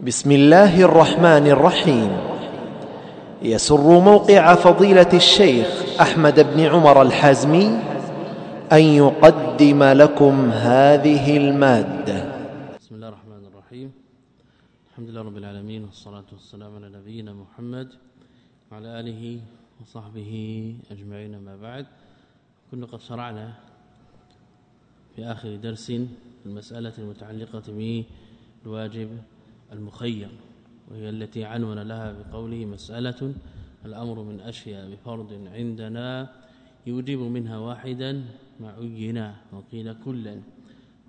بسم الله الرحمن الرحيم. يسر موقع فضيلة الشيخ أحمد بن عمر الحازمي أن يقدم لكم هذه المادة. بسم الله الرحمن الرحيم. الحمد لله رب العالمين والصلاة والسلام على نبينا محمد وعلى آله وصحبه أجمعين ما بعد. كنا قد شرعنا في آخر درس المسألة المتعلقة بالواجب المخير وهي التي عنون لها بقوله مسألة الأمر من أشياء بفرض عندنا يوجب منها واحدا ما عينا وقيل كلا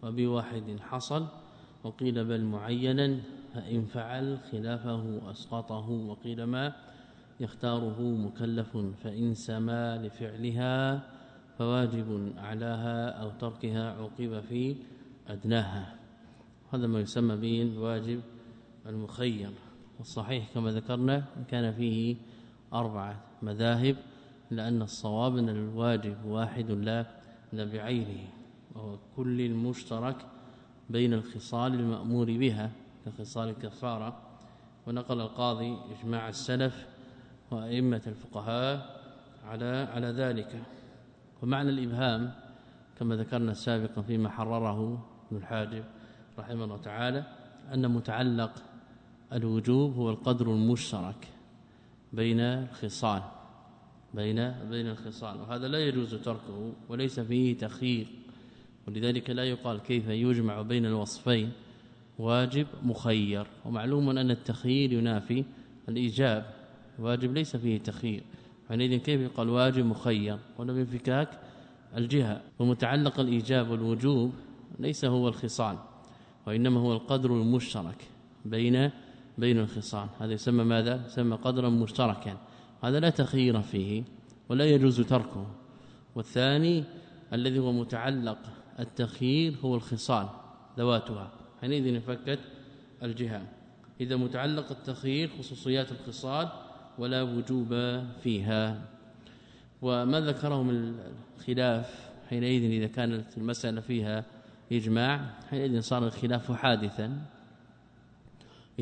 وبواحد حصل وقيل بل معينا فإن فعل خلافه أسقطه وقيل ما يختاره مكلف فإن سما لفعلها فواجب أعلاها أو تركها عوقب في أدناها. هذا ما يسمى به الواجب المخير والصحيح كما ذكرنا كان فيه أربعة مذاهب لأن الصواب أن الواجب واحد لا بعينه وهو كل المشترك بين الخصال المأمور بها كخصال الكفارة. ونقل القاضي إجماع السلف وأئمة الفقهاء على على ذلك. ومعنى الإبهام كما ذكرنا سابقا فيما حرره ابن الحاجب رحمه الله تعالى أن متعلق الوجوب هو القدر المشترك بين الخصال بين بين الخصال وهذا لا يجوز تركه وليس فيه تخيير ولذلك لا يقال كيف يجمع بين الوصفين واجب مخير ومعلوم أن التخيير ينافي الإيجاب واجب ليس فيه تخيير حينئذ كيف يقال واجب مخير؟ ولا بانفكاك الجهة ومتعلق الإيجاب والوجوب ليس هو الخصال وإنما هو القدر المشترك بين بين الخصال هذا يسمى ماذا؟ يسمى قدرا مشتركا. هذا لا تخيير فيه ولا يجوز تركه. والثاني الذي هو متعلق التخيير هو الخصال ذواتها. حينئذ انفكت الجهة. إذا متعلق التخيير خصوصيات الخصال ولا وجوب فيها. وما ذكره من الخلاف؟ حينئذ إذا كانت المسألة فيها إجماع حينئذ صار الخلاف حادثا.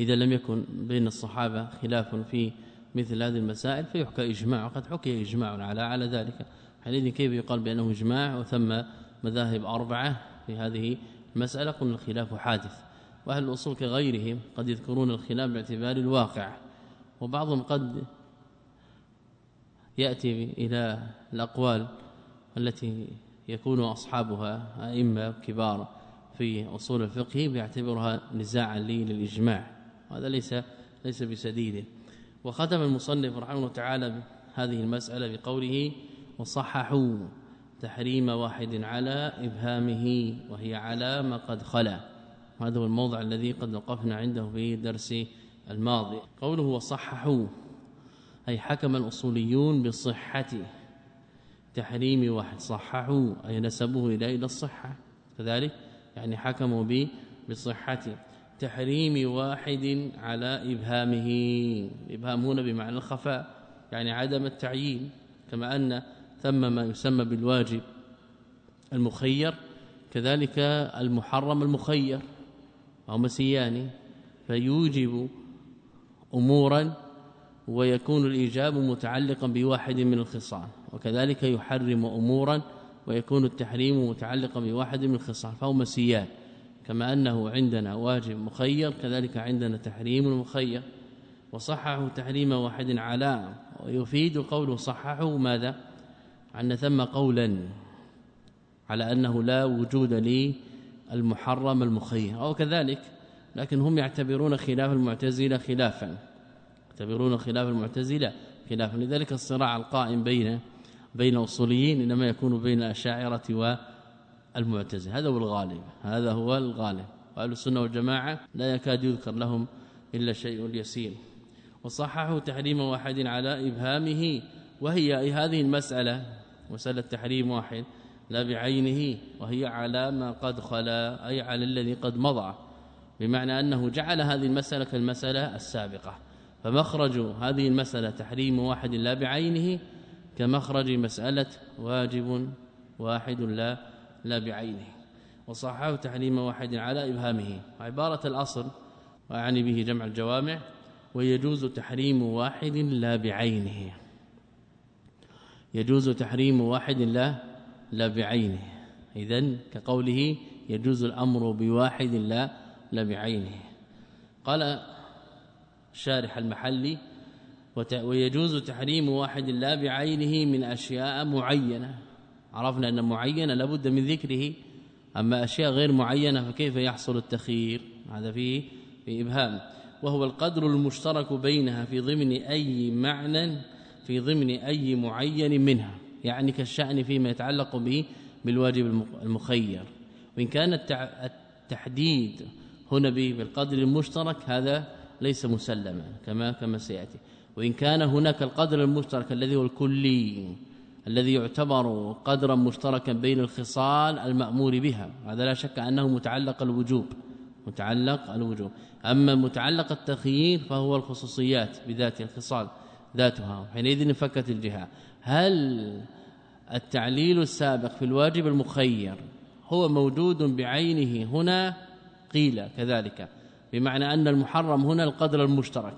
إذا لم يكن بين الصحابة خلاف في مثل هذه المسائل فيحكى إجماع وقد حكي إجماع على على ذلك. حينئذ كيف يقال بأنه إجماع وثم مذاهب أربعة في هذه المسألة؟ قلنا الخلاف حادث. وأهل الأصول كغيرهم قد يذكرون الخلاف باعتبار الواقع. وبعضهم قد يأتي إلى الأقوال التي يكون أصحابها أئمة كبار في أصول الفقه بيعتبرها نزاعا للإجماع. وهذا ليس ليس بسديد وختم المصنف رحمه الله تعالى هذه المسألة بقوله وصححوا تحريم واحد على إبهامه وهي على ما قد خلا. هذا هو الموضع الذي قد وقفنا عنده في درس الماضي. قوله وصححوا أي حكم الأصوليون بصحة تحريم واحد. صححوا أي نسبوه إلى إلى الصحة. كذلك يعني حكموا به بصحة. تحريم واحد على إبهامه. ابهامون بمعنى الخفاء يعني عدم التعيين كما أن ثم ما يسمى بالواجب المخير كذلك المحرم المخير أو مسيان فيوجب أمورا ويكون الإيجاب متعلقا بواحد من الخصال وكذلك يحرم أمورا ويكون التحريم متعلقا بواحد من الخصال فهو مسيان. كما أنه عندنا واجب مخير كذلك عندنا تحريم مخير. وصححوا تحريم واحد على ويفيد قوله صححوا ماذا؟ أن ثم قولا على أنه لا وجود للمحرم المخير. أو كذلك لكن هم يعتبرون خلاف المعتزلة خلافا. يعتبرون خلاف المعتزلة خلافا. لذلك الصراع القائم بين بين الاصوليين إنما يكون بين الأشاعرة المعتزلة. هذا هو الغالب. هذا هو الغالب. واهل السنة والجماعة لا يكاد يذكر لهم إلا شيء يسير. وصححوا تحريم واحد على إبهامه. وهي هذه المسألة. مسألة تحريم واحد لا بعينه. وهي على ما قد خلا أي على الذي قد مضى. بمعنى أنه جعل هذه المسألة كالمسألة السابقة. فمخرج هذه المسألة تحريم واحد لا بعينه كمخرج مسألة واجب واحد لا لا بعينه. وصححه تحريم واحد على إبهامه. عبارة الأصل وأعني به جمع الجوامع ويجوز تحريم واحد لا بعينه. يجوز تحريم واحد لا لا بعينه. اذا كقوله يجوز الأمر بواحد لا لا بعينه. قال شارح المحلي ويجوز تحريم واحد لا بعينه من أشياء معينة. عرفنا أن معينة لابد من ذكره أما أشياء غير معينة فكيف يحصل التخيير؟ هذا فيه في إبهام. وهو القدر المشترك بينها في ضمن أي معنى في ضمن أي معين منها يعني كالشأن فيما يتعلق به بالواجب المخير. وإن كان التحديد هنا بالقدر المشترك هذا ليس مسلما كما كما سيأتي. وإن كان هناك القدر المشترك الذي هو الكلي الذي يعتبر قدرا مشتركا بين الخصال المأمور بها. هذا لا شك أنه متعلق الوجوب متعلق الوجوب. أما متعلق التخيير فهو الخصوصيات بذات الخصال ذاتها حينئذ انفكت الجهة. هل التعليل السابق في الواجب المخير هو موجود بعينه هنا؟ قيل كذلك. بمعنى أن المحرم هنا القدر المشترك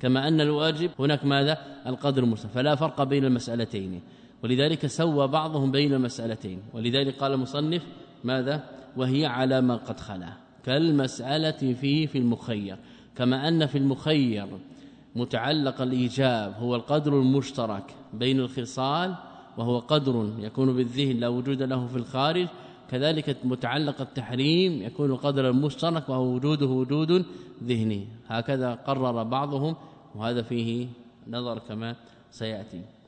كما أن الواجب هناك ماذا؟ القدر المشترك. فلا فرق بين المسألتين. ولذلك سوى بعضهم بين المسألتين ولذلك قال المصنف ماذا؟ وهي على ما قد خلا. كالمسألة فيه في المخير. كما أن في المخير متعلق الإيجاب هو القدر المشترك بين الخصال وهو قدر يكون بالذهن لا وجود له في الخارج. كذلك متعلق التحريم يكون قدرا مشترك وهو وجوده وجود ذهني. هكذا قرر بعضهم وهذا فيه نظر كما سيأتي.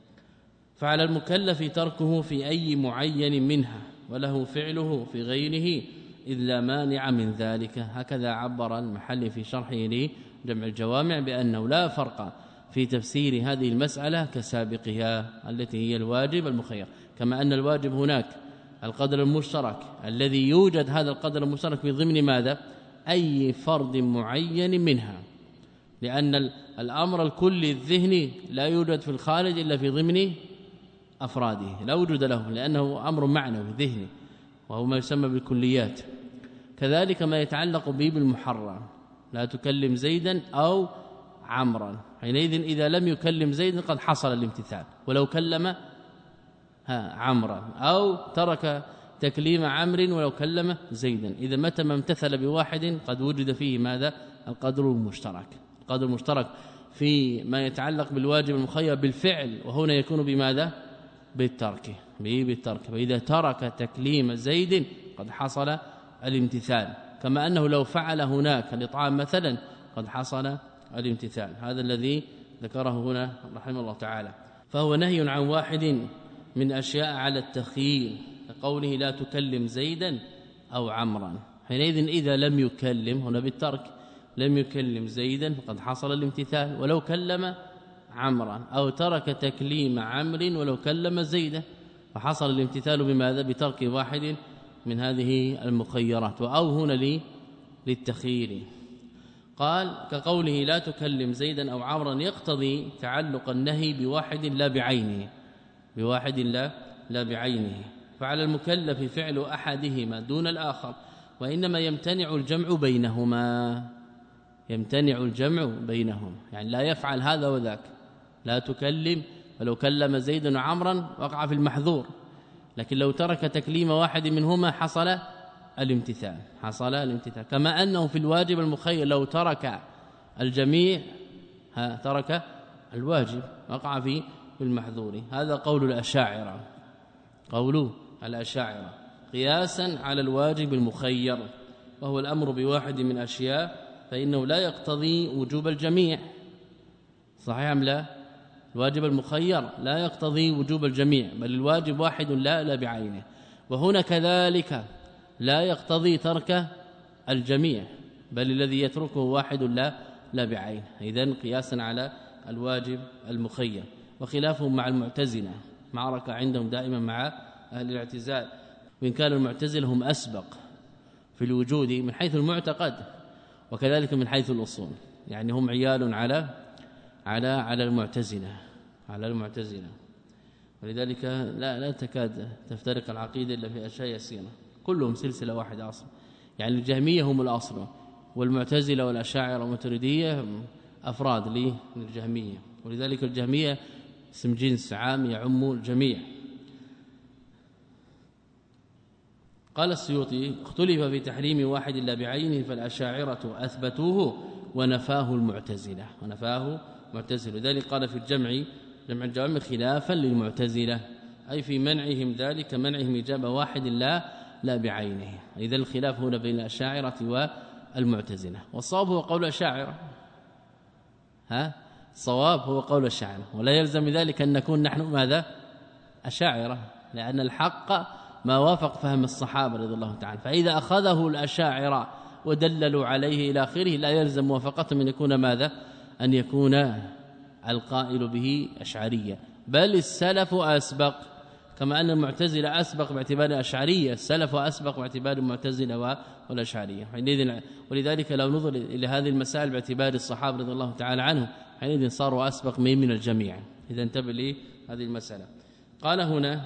فعلى المكلف تركه في أي معين منها وله فعله في غيره إذ لا مانع من ذلك. هكذا عبر المحل في شرحه لجمع الجوامع بأنه لا فرق في تفسير هذه المسألة كسابقها التي هي الواجب المخير. كما أن الواجب هناك القدر المشترك الذي يوجد هذا القدر المشترك في ضمن ماذا؟ أي فرد معين منها. لأن الأمر الكلي الذهني لا يوجد في الخارج إلا في ضمن أفراده. لا وجود له لأنه أمر معنوي ذهني وهو ما يسمى بالكليات. كذلك ما يتعلق به بالمحرم لا تكلم زيدا أو عمرا. حينئذ إذا لم يكلم زيدا قد حصل الامتثال. ولو كلم ها عمرا. أو ترك تكليم عمرو ولو كلم زيدا. إذا متى ما امتثل بواحد قد وجد فيه ماذا؟ القدر المشترك. القدر المشترك في ما يتعلق بالواجب المخير بالفعل وهنا يكون بماذا؟ بالترك بالترك. فإذا ترك تكليم زيد قد حصل الامتثال. كما أنه لو فعل هناك الاطعام مثلا قد حصل الامتثال. هذا الذي ذكره هنا رحمه الله تعالى. فهو نهي عن واحد من أشياء على التخيير كقوله لا تكلم زيدا أو عمرا. حينئذ إذا لم يكلم هنا بالترك لم يكلم زيدا فقد حصل الامتثال. ولو كلم عمرا أو ترك تكليم عمرو ولو كلم زيدا فحصل الامتثال بماذا؟ بترك واحد من هذه المخيرات. أو هنا لي للتخيير. قال كقوله لا تكلم زيدا أو عمرا يقتضي تعلق النهي بواحد لا بعينه. بواحد لا لا بعينه. فعلى المكلف فعل أحدهما دون الآخر وإنما يمتنع الجمع بينهما. يمتنع الجمع بينهما. يعني لا يفعل هذا وذاك. لا تكلم ولو كلم زيد وعمرا وقع في المحظور لكن لو ترك تكليم واحد منهما حصل الامتثال حصل الامتثال. كما أنه في الواجب المخير لو ترك الجميع ها ترك الواجب وقع في المحظور هذا قول الأشاعرة. قول الأشاعرة. قياسا على الواجب المخير وهو الأمر بواحد من أشياء فإنه لا يقتضي وجوب الجميع. صحيح أم لا؟ الواجب المخير لا يقتضي وجوب الجميع بل الواجب واحد لا لا بعينه. وهنا كذلك لا يقتضي ترك الجميع بل الذي يتركه واحد لا لا بعينه. اذا قياسا على الواجب المخير. وخلافهم مع المعتزلة معركة عندهم دائما مع أهل الاعتزال. وإن كان المعتزله هم أسبق في الوجود من حيث المعتقد وكذلك من حيث الأصول. يعني هم عيال على على على المعتزلة على المعتزلة. ولذلك لا لا تكاد تفترق العقيدة إلا في أشياء يسيرة. كلهم سلسلة واحدة أصلا. يعني الجهمية هم الأصل والمعتزلة والأشاعرة والماتريديه أفراد للجهمية. ولذلك الجهمية اسم جنس عام يعم الجميع. قال السيوطي اختلف في تحريم واحد إلا بعينه فالأشاعرة أثبتوه ونفاه المعتزلة. ونفاه معتزلة. لذلك قال في الجمع جمع الجوامع خلافا للمعتزلة أي في منعهم ذلك منعهم إجابة واحد لا لا بعينه. إذا الخلاف هنا بين الأشاعرة والمعتزلة. والصواب هو قول الاشاعره ها؟ الصواب هو قول الشاعره ولا يلزم ذلك أن نكون نحن ماذا؟ أشاعرة. لأن الحق ما وافق فهم الصحابة رضي الله تعالى. فإذا أخذه الأشاعرة ودللوا عليه إلى آخره لا يلزم موافقتهم أن يكون ماذا؟ أن يكون القائل به أشعرية. بل السلف أسبق كما أن المعتزلة أسبق باعتبار أشعرية. السلف أسبق باعتبار المعتزلة والأشعرية. ولذلك لو نظر إلى هذه المسائل باعتبار الصحابة رضي الله تعالى عنهم حينئذ صاروا أسبق من من الجميع. إذا انتبه لي هذه المسألة. قال هنا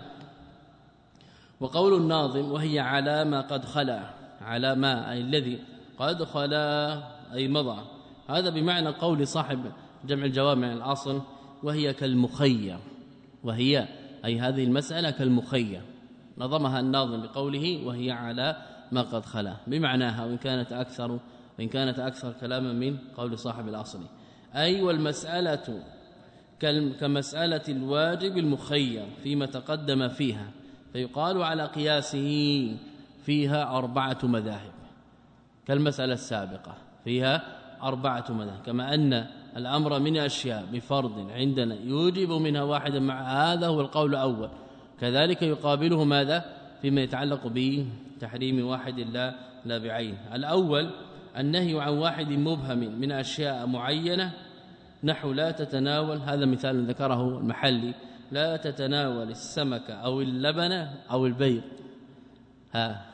وقول الناظم وهي على ما قد خلا. على ما أي الذي قد خلا أي مضى. هذا بمعنى قول صاحب جمع الجوامع الأصل وهي كالمخير وهي أي هذه المسألة كالمخير. نظمها الناظم بقوله وهي على ما قد خلا. بمعناها وإن كانت أكثر وإن كانت أكثر كلاما من قول صاحب الأصل. أي والمسألة كمسألة الواجب المخير فيما تقدم فيها. فيقال على قياسه فيها أربعة مذاهب. كالمسألة السابقة فيها أربعة مذاهب. كما أن الأمر من أشياء بفرض عندنا يوجب منها واحدا مع هذا هو القول الأول. كذلك يقابله ماذا؟ فيما يتعلق بتحريم واحد لا لا بعين. الأول النهي عن واحد مبهم من أشياء معينة. نحو لا تتناول هذا مثال ذكره المحلي. لا تتناول السمك أو اللبن أو البيض. ها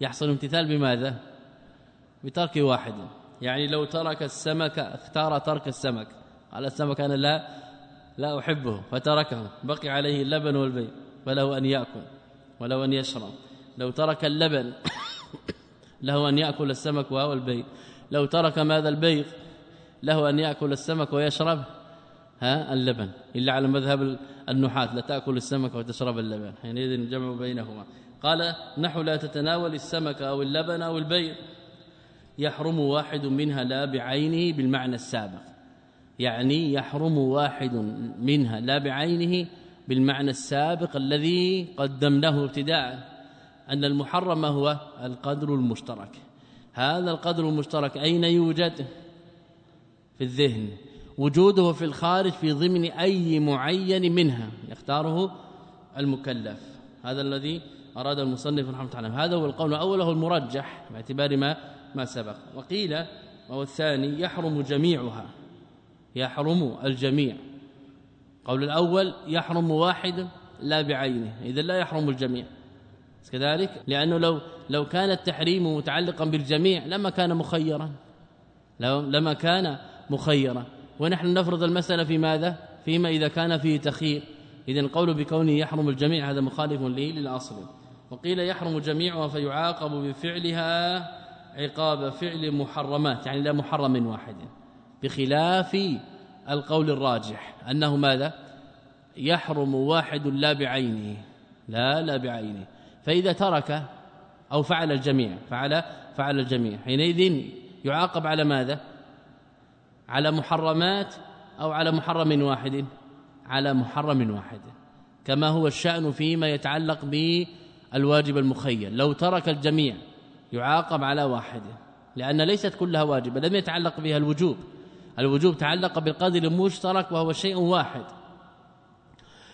يحصل امتثال بماذا؟ بترك واحد. يعني لو ترك السمك اختار ترك السمك. قال السمك أنا لا لا أحبه فتركه. بقي عليه اللبن والبيض فله أن يأكل ولو أن يشرب. لو ترك اللبن له أن يأكل السمك والبيض لو ترك ماذا البيض له أن يأكل السمك ويشرب ها اللبن. إلا على مذهب النحاة لا تأكل السمك وتشرب اللبن. حينئذ الجمع بينهما. قال نحو لا تتناول السمك أو اللبن أو البيض. يحرم واحد منها لا بعينه بالمعنى السابق. يعني يحرم واحد منها لا بعينه بالمعنى السابق الذي قدمناه ابتداء أن المحرم هو القدر المشترك. هذا القدر المشترك أين يوجد؟ في الذهن. وجوده في الخارج في ضمن أي معين منها يختاره المكلف. هذا الذي أراد المصنف رحمه الله. هذا هو القول الأول هو المرجح باعتبار ما ما سبق. وقيل وهو الثاني يحرم جميعها. يحرم الجميع. قول الأول يحرم واحد لا بعينه. اذا لا يحرم الجميع. كذلك لأنه لو لو كان التحريم متعلقا بالجميع لما كان مخيرا. لو لما كان مخيرا. ونحن نفرض المسألة في ماذا؟ فيما إذا كان فيه تخيير. اذا القول بكونه يحرم الجميع هذا مخالف للأصل. وقيل يحرم جميعها فيعاقب بفعلها عقاب فعل محرمات يعني لا محرم واحد بخلاف القول الراجح أنه ماذا؟ يحرم واحد لا بعينه لا لا بعينه. فإذا ترك أو فعل الجميع فعل فعل الجميع حينئذ يعاقب على ماذا؟ على محرمات أو على محرم واحد على محرم واحد. كما هو الشأن فيما يتعلق بالواجب المخير. لو ترك الجميع يعاقب على واحد لأن ليست كلها واجبة لم يتعلق بها الوجوب. الوجوب تعلق بالقدر المشترك وهو شيء واحد.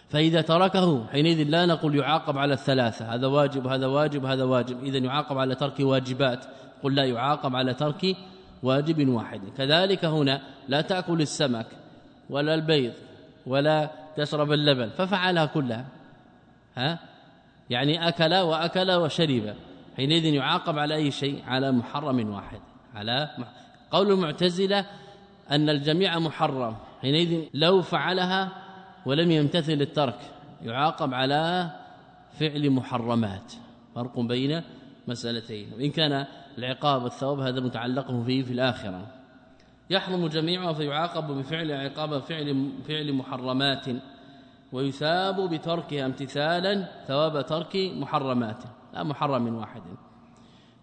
فإذا تركه حينئذ لا نقول يعاقب على الثلاثة هذا واجب هذا واجب هذا واجب. إذا يعاقب على ترك واجبات قل لا يعاقب على ترك واجب واحد. كذلك هنا لا تأكل السمك ولا البيض ولا تشرب اللبن ففعلها كلها. ها؟ يعني أكل وأكل وشرب. حينئذ يعاقب على أي شيء؟ على محرم واحد. على قول المعتزلة أن الجميع محرم. حينئذ لو فعلها ولم يمتثل الترك يعاقب على فعل محرمات. فرق بين مسألتين. وإن كان العقاب والثواب هذا متعلق فيه في الآخرة. يحرم جميعها فيعاقب بفعل عقاب فعل فعل محرمات. ويثاب بتركها امتثالا ثواب ترك محرمات. لا محرم واحد.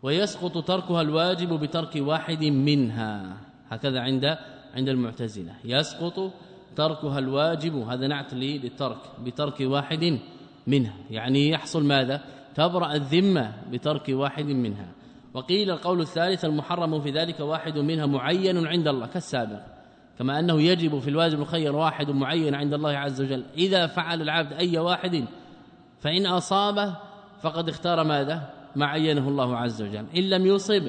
ويسقط تركها الواجب بترك واحد منها. هكذا عند عند المعتزلة. يسقط تركها الواجب هذا نعت للترك بترك واحد منها. يعني يحصل ماذا؟ تبرأ الذمة بترك واحد منها. وقيل القول الثالث المحرم في ذلك واحد منها معين عند الله كالسابق. كما أنه يجب في الواجب الخير واحد معين عند الله عز وجل. إذا فعل العبد أي واحد فإن أصابه فقد اختار ماذا؟ ما عينه الله عز وجل. إن لم يصب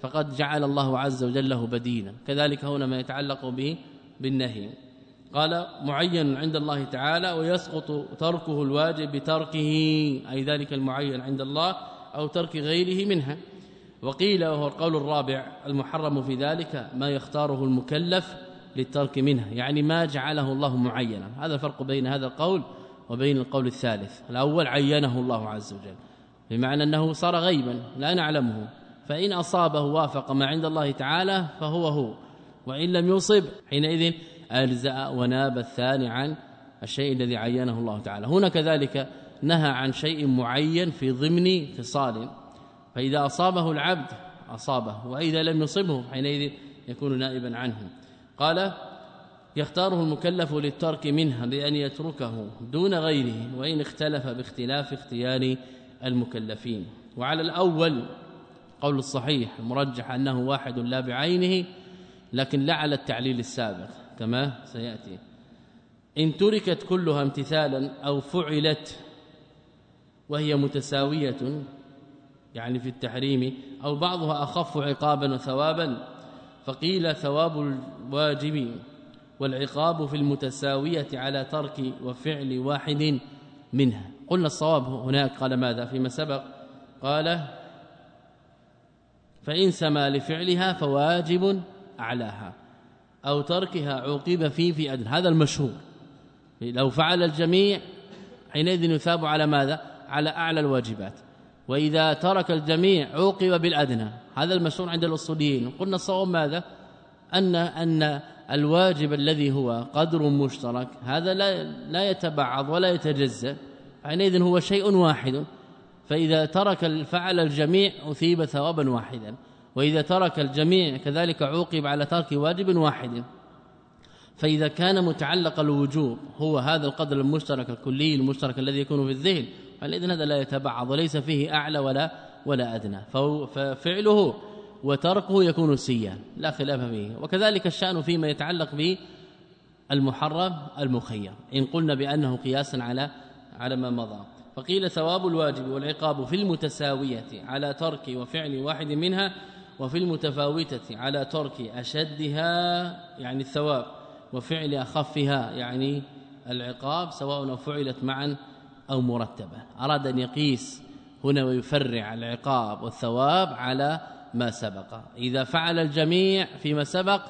فقد جعل الله عز وجل له بديلا. كذلك هنا ما يتعلق به بالنهي. قال معين عند الله تعالى ويسقط تركه الواجب بتركه. أي ذلك المعين عند الله أو ترك غيره منها. وقيل وهو القول الرابع المحرم في ذلك ما يختاره المكلف للترك منها. يعني ما جعله الله معينا. هذا الفرق بين هذا القول وبين القول الثالث. الأول عينه الله عز وجل بمعنى أنه صار غيبا لا نعلمه. فإن أصابه وافق ما عند الله تعالى فهو هو. وإن لم يصب حينئذ أجزأ وناب الثاني عن الشيء الذي عينه الله تعالى. هنا كذلك نهى عن شيء معين في ضمن فصال. فإذا أصابه العبد أصابه. وإذا لم يصبه حينئذ يكون نائبا عنه. قال يختاره المكلف للترك منها بأن يتركه دون غيره وإن اختلف باختلاف اختيار المكلفين. وعلى الأول قول الصحيح المرجح أنه واحد لا بعينه لكن لا على التعليل السابق كما سيأتي. إن تركت كلها امتثالا أو فعلت وهي متساوية يعني في التحريم أو بعضها أخف عقابا وثوابا فقيل ثواب الواجب والعقاب في المتساوية على ترك وفعل واحد منها. قلنا الصواب هناك. قال ماذا؟ فيما سبق قال فإن سما لفعلها فواجب أعلاها أو تركها عوقب فيه في أدنى. هذا المشهور. لو فعل الجميع حينئذ يثاب على ماذا؟ على أعلى الواجبات. وإذا ترك الجميع عوقب بالأدنى. هذا المشهور عند الأصوليين. قلنا الصواب ماذا؟ أن أن الواجب الذي هو قدر مشترك هذا لا لا يتبعض ولا يتجزأ حينئذ هو شيء واحد. فإذا ترك فعل الجميع أثيب ثوابا واحدا وإذا ترك الجميع كذلك عوقب على ترك واجب واحد. فإذا كان متعلق الوجوب هو هذا القدر المشترك الكلي المشترك الذي يكون في الذهن فاذا هذا لا يتبعض وليس فيه أعلى ولا ولا أدنى. ففعله وتركه يكون سيا. لا خلاف فيه. وكذلك الشأن فيما يتعلق به المحرم المخير. إن قلنا بأنه قياسا على على ما مضى. فقيل ثواب الواجب والعقاب في المتساوية على ترك وفعل واحد منها وفي المتفاوتة على ترك أشدها يعني الثواب وفعل أخفها يعني العقاب سواء فعلت معا أو مرتبة. أراد أن يقيس هنا ويفرع العقاب والثواب على ما سبق. إذا فعل الجميع فيما سبق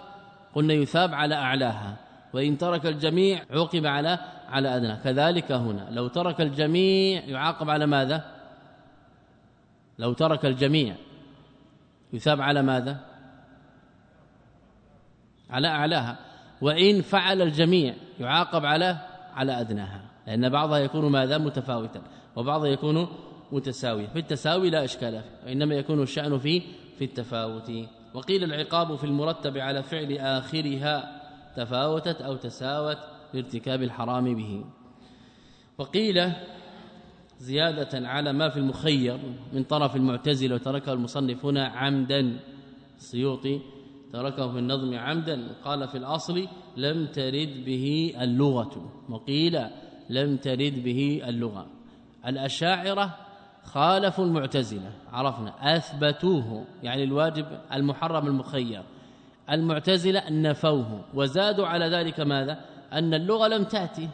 قلنا يثاب على أعلاها. وإن ترك الجميع عوقب على على أدنى. كذلك هنا. لو ترك الجميع يعاقب على ماذا؟ لو ترك الجميع يثاب على ماذا؟ على أعلاها. وإن فعل الجميع يعاقب على على أدناها. لأن بعضها يكون ماذا؟ متفاوتا. وبعضها يكون متساويا. في التساوي لا إشكال فيه. وإنما يكون الشأن في في التفاوت. وقيل العقاب في المرتب على فعل آخرها تفاوتت أو تساوت لارتكاب الحرام به. وقيل زيادة على ما في المخير من طرف المعتزله وتركه المصنف هنا عمدا. السيوطي تركه في النظم عمدا. قال في الأصل لم ترد به اللغة. وقيل لم ترد به اللغة. الأشاعرة خالفوا المعتزلة عرفنا أثبتوه يعني الواجب المحرم المخير. المعتزلة نفوه وزادوا على ذلك ماذا؟ أن اللغة لم تأتي.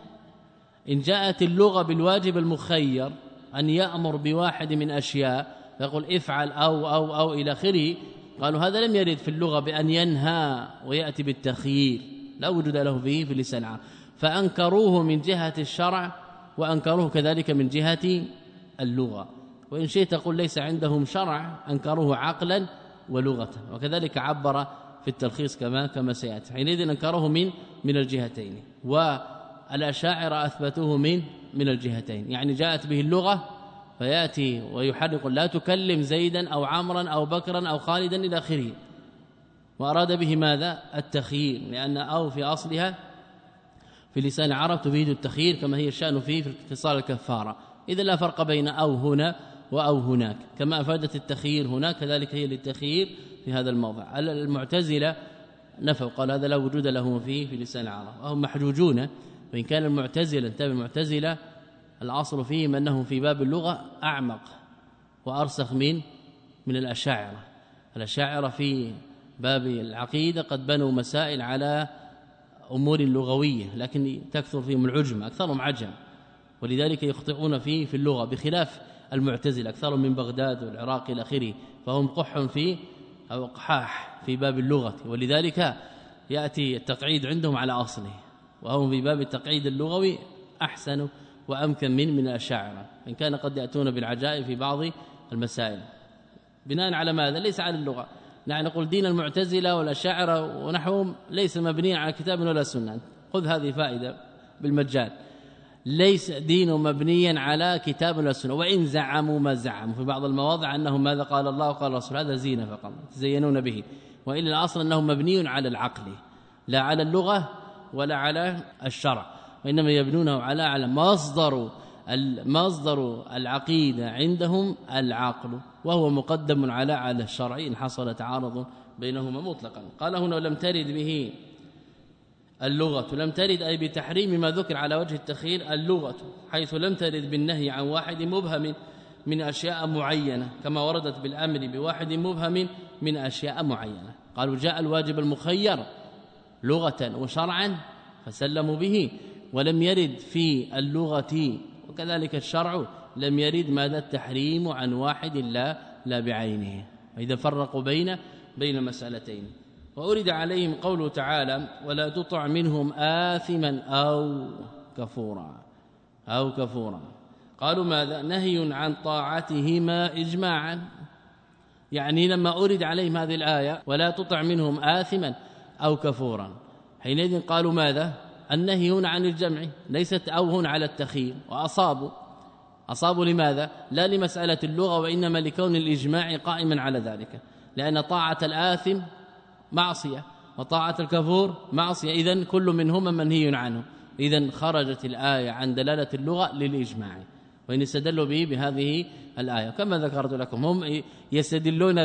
إن جاءت اللغة بالواجب المخير أن يأمر بواحد من أشياء يقول افعل أو أو أو إلى آخره قالوا هذا لم يرد في اللغة بأن ينهى ويأتي بالتخيير لا وجود له فيه في اللسان العرب فأنكروه من جهة الشرع وأنكروه كذلك من جهة اللغة. وإن شئت تقول ليس عندهم شرع أنكروه عقلا ولغة. وكذلك عبر في التلخيص كما كما سيأتي. حينئذ أنكروه من من الجهتين. والأشاعرة أثبتوه من من الجهتين. يعني جاءت به اللغة فيأتي ويحرق. لا تكلم زيدا أو عمرا أو بكرا أو خالدا إلى آخره. وأراد به ماذا؟ التخيير. لأن أو في أصلها في لسان العرب تفيد التخيير كما هي الشأن فيه في اتصال الكفارة. اذا لا فرق بين أو هنا وأو هناك. كما أفادت التخيير هناك كذلك هي للتخيير في هذا الموضع. المعتزلة نفوا قال هذا لا وجود له فيه في لسان العرب. وهم محجوجون. وان كان المعتزله انتبه المعتزلة الأصل فيهم أنه في باب اللغة أعمق وأرسخ من من الأشاعرة. الأشاعرة في باب العقيدة قد بنوا مسائل على أمور لغوية لكن تكثر فيهم العجم أكثرهم عجم. ولذلك يخطئون فيه في اللغة بخلاف المعتزله أكثرهم من بغداد والعراق إلى آخره فهم قح في أو قحاح في باب اللغة ولذلك يأتي التقعيد عندهم على أصله وهم في باب التقعيد اللغوي أحسن وأمكن من من الأشاعرة إن كان قد يأتون بالعجائب في بعض المسائل. بناء على ماذا؟ ليس على اللغة. نحن نقول دين المعتزلة والأشاعرة ونحوهم ليس مبنيا على كتاب ولا سنة. خذ هذه فائدة بالمجان ليس دين مبنيا على كتاب ولا سنة. وإن زعموا ما زعموا. في بعض المواضع انهم ماذا قال الله؟ وقال الرسول هذا زينة فقط تزينون به. وإلا الأصل أنه مبني على العقل لا على اللغة ولا على الشرع وإنما يبنونه على على مصدر المصدر العقيدة عندهم العقل وهو مقدم على على الشرع. إن حصل تعارض بينهما مطلقا. قال هنا ولم ترد به اللغة. لم ترد أي بتحريم ما ذكر على وجه التخيير اللغة حيث لم ترد بالنهي عن واحد مبهم من أشياء معينة كما وردت بالأمر بواحد مبهم من أشياء معينة. قالوا جاء الواجب المخير لغة وشرعا فسلموا به ولم يرد في اللغة وكذلك الشرع لم يرد ماذا؟ التحريم عن واحد لا لا بعينه. فإذا فرقوا بين بين مسألتين. وأرد عليهم قوله تعالى ولا تطع منهم آثما أو كفورا. أو كفورا. قالوا ماذا؟ نهي عن طاعتهما إجماعا. يعني لما أرد عليهم هذه الآية ولا تطع منهم آثما أو كفورا. حينئذ قالوا ماذا؟ النهي هنا عن الجمع ليست أو هنا على التخيير. وأصابوا. أصابوا لماذا؟ لا لمسألة اللغة وإنما لكون الإجماع قائما على ذلك. لأن طاعة الآثم معصية وطاعة الكفور معصية. اذا كل منهما منهي عنه. اذا خرجت الآية عن دلالة اللغة للإجماع. وإن استدلوا به بهذه الآية. كما ذكرت لكم هم يستدلون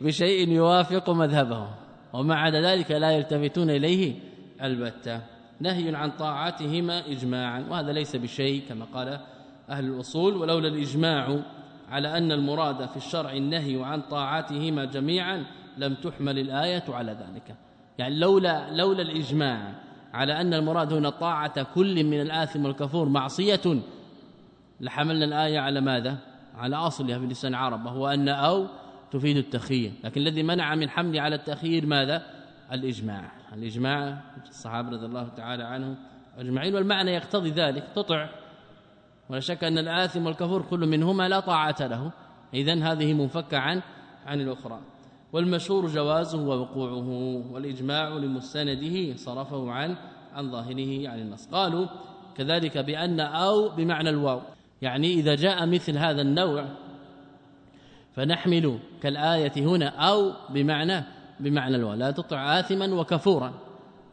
بشيء يوافق مذهبهم. ومع ذلك لا يلتفتون إليه البتة. نهي عن طاعتهما اجماعا. وهذا ليس بشيء كما قال أهل الأصول. ولولا الإجماع على أن المراد في الشرع النهي عن طاعتهما جميعا لم تحمل الآية على ذلك. يعني لولا لولا الإجماع على أن المراد هنا طاعة كل من الآثم والكفور معصية لحملنا الآية على ماذا؟ على أصلها في لسان العرب وهو أن أو تفيد التخيير. لكن الذي منع من حمل على التخيير ماذا؟ الإجماع. الإجماع الصحابة رضي الله تعالى عنهم أجمعين والمعنى يقتضي ذلك تطع. ولا شك أن الآثم والكفور كل منهما لا طاعة له. إذن هذه منفكة عن عن الأخرى. والمشهور جوازه ووقوعه والإجماع لمستنده صرفه عن عن ظاهره عن النص. قالوا كذلك بأن أو بمعنى الواو. يعني إذا جاء مثل هذا النوع فنحمل كالآية هنا أو بمعنى بمعنى الواو. لا تطع آثما وكفورا.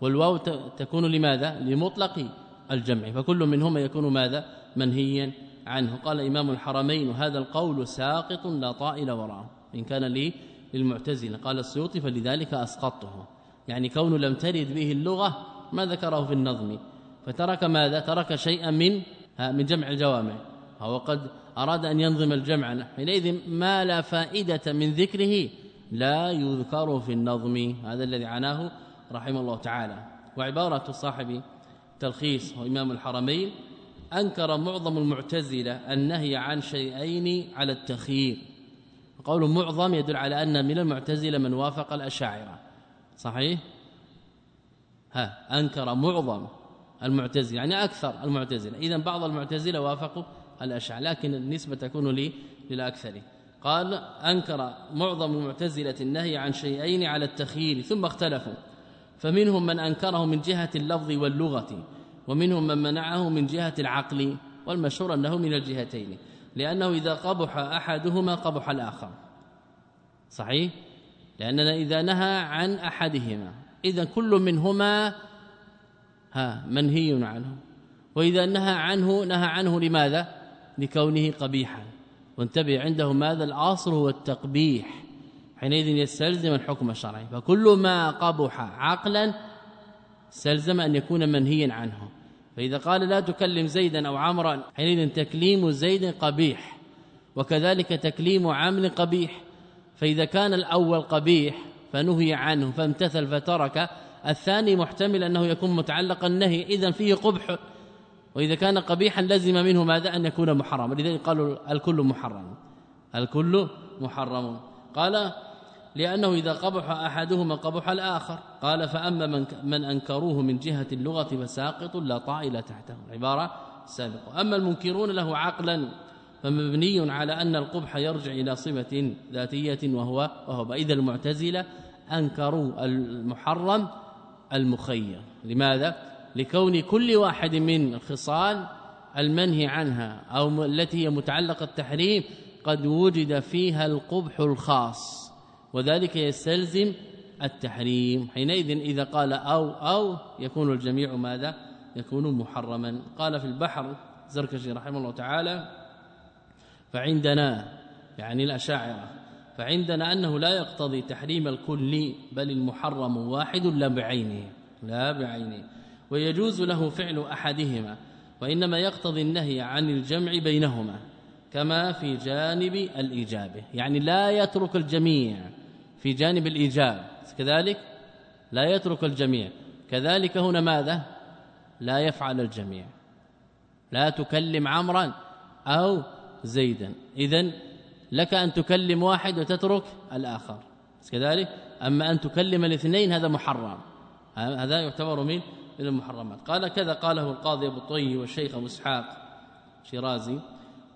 والواو تكون لماذا؟ لمطلق الجمع. فكل منهما يكون ماذا؟ منهيا عنه. قال إمام الحرمين هذا القول ساقط لا طائل وراءه. إن كان لي للمعتزلة. قال السيوطي فلذلك أسقطته. يعني كونه لم ترد به اللغة ما ذكره في النظم. فترك ماذا؟ ترك شيئا من من جمع الجوامع. هو قد أراد أن ينظم الجمع. حينئذ ما لا فائدة من ذكره لا يذكر في النظم. هذا الذي عناه رحمه الله تعالى. وعبارة صاحب تلخيص وامام الحرمين أنكر معظم المعتزلة النهي عن شيئين على التخيير. قول معظم يدل على أن من المعتزلة من وافق الأشاعرة. صحيح؟ ها أنكر معظم المعتزلة يعني أكثر المعتزلة. اذا بعض المعتزلة وافقوا الأشاعرة لكن النسبة تكون لي للأكثر. قال أنكر معظم المعتزلة النهي عن شيئين على التخيير ثم اختلفوا. فمنهم من أنكره من جهة اللفظ واللغة ومنهم من منعه من جهة العقل والمشهور أنه من الجهتين. لأنه إذا قبح أحدهما قبح الآخر. صحيح؟ لأننا إذا نهى عن أحدهما إذا كل منهما ها منهي عنه. وإذا نهى عنه نهى عنه لماذا؟ لكونه قبيحا. وانتبه عنده ماذا؟ الأصل هو التقبيح. حينئذ يستلزم الحكم الشرعي. فكل ما قبح عقلا استلزم أن يكون منهيا عنه. فإذا قال لا تكلم زيدا أو عمرا حينئذ تكليم زيد قبيح وكذلك تكليم عمرو قبيح. فإذا كان الأول قبيح فنهي عنه فامتثل فترك. الثاني محتمل أنه يكون متعلقا النهي إذا فيه قبح. وإذا كان قبيحا لزم منه ماذا؟ أن يكون محرما. لذلك قالوا الكل محرم. الكل محرم. قال لأنه إذا قبح أحدهما قبح الآخر. قال فأما من من أنكروه من جهة اللغة فساقط لا طائل تحته. عبارة سابقة. أما المنكرون له عقلا فمبني على أن القبح يرجع إلى صفة ذاتية وهو وهو إذا المعتزلة أنكروا المحرم المخير. لماذا؟ لكون كل واحد من الخصال المنهي عنها أو التي هي متعلقة التحريم قد وجد فيها القبح الخاص. وذلك يستلزم التحريم. حينئذ إذا قال أو أو يكون الجميع ماذا؟ يكون محرما. قال في البحر زركشي رحمه الله تعالى فعندنا يعني الأشاعرة فعندنا أنه لا يقتضي تحريم الكل بل المحرم واحد لا بعينه لا بعينه ويجوز له فعل أحدهما وإنما يقتضي النهي عن الجمع بينهما كما في جانب الإيجاب. يعني لا يترك الجميع في جانب الإيجاب كذلك لا يترك الجميع. كذلك هنا ماذا؟ لا يفعل الجميع. لا تكلم عمرا أو زيدا. اذا لك أن تكلم واحد وتترك الآخر. كذلك أما أن تكلم الاثنين هذا محرم. هذا يعتبر من من المحرمات. قال كذا قاله القاضي أبو الطي والشيخ أبو إسحاق شيرازي.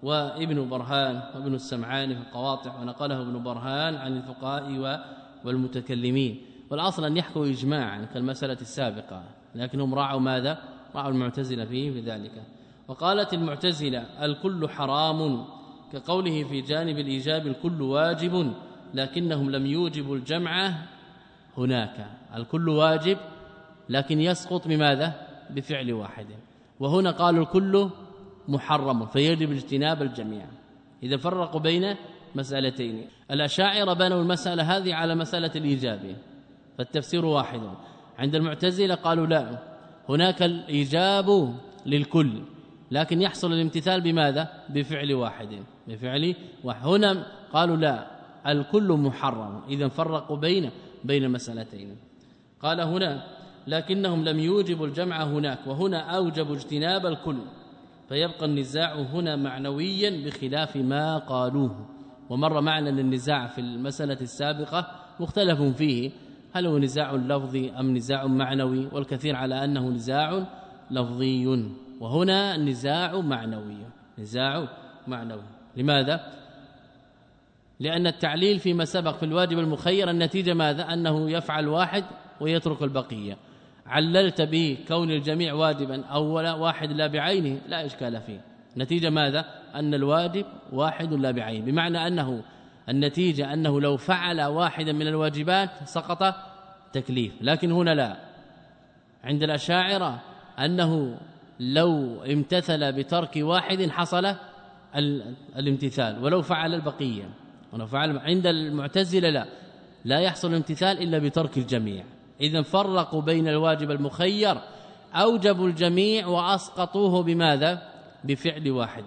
وابن برهان وابن السمعاني في القواطع ونقله ابن برهان عن الفقهاء والمتكلمين. والأصل أن يحكوا اجماعا كالمسألة السابقة لكنهم راعوا ماذا؟ راعوا المعتزلة فيه بذلك وقالت المعتزلة الكل حرام كقوله في جانب الإيجاب الكل واجب لكنهم لم يوجبوا الجمع هناك. الكل واجب لكن يسقط بماذا؟ بفعل واحد. وهنا قالوا الكل محرم فيجب اجتناب الجميع. إذا فرقوا بين مسألتين الأشاعرة بنوا المسألة هذه على مسألة الإيجاب فالتفسير واحد. عند المعتزلة قالوا لا هناك الإيجاب للكل لكن يحصل الامتثال بماذا؟ بفعل واحد بفعل واحد. هنا قالوا لا الكل محرم. إذا فرقوا بين بين المسالتين قال هنا لكنهم لم يوجبوا الجمع هناك وهنا أوجبوا اجتناب الكل. فيبقى النزاع هنا معنويا بخلاف ما قالوه. ومر معنا النزاع في المسألة السابقة مختلف فيه. هل هو نزاع لفظي أم نزاع معنوي؟ والكثير على أنه نزاع لفظي. وهنا نزاع معنوي. نزاع معنوي. لماذا؟ لأن التعليل فيما سبق في الواجب المخير النتيجة ماذا؟ أنه يفعل واحد ويترك البقية. عللت به كون الجميع واجبا اولا واحد لا بعينه لا إشكال فيه. نتيجة ماذا؟ أن الواجب واحد لا بعينه. بمعنى أنه النتيجة أنه لو فعل واحدا من الواجبات سقط تكليف. لكن هنا لا. عند الأشاعرة أنه لو امتثل بترك واحد حصل الامتثال ولو فعل البقية. ولو فعل عند المعتزلة لا. لا يحصل الامتثال إلا بترك الجميع. اذا فرقوا بين الواجب المخير أوجبوا الجميع وأسقطوه بماذا؟ بفعل واحد.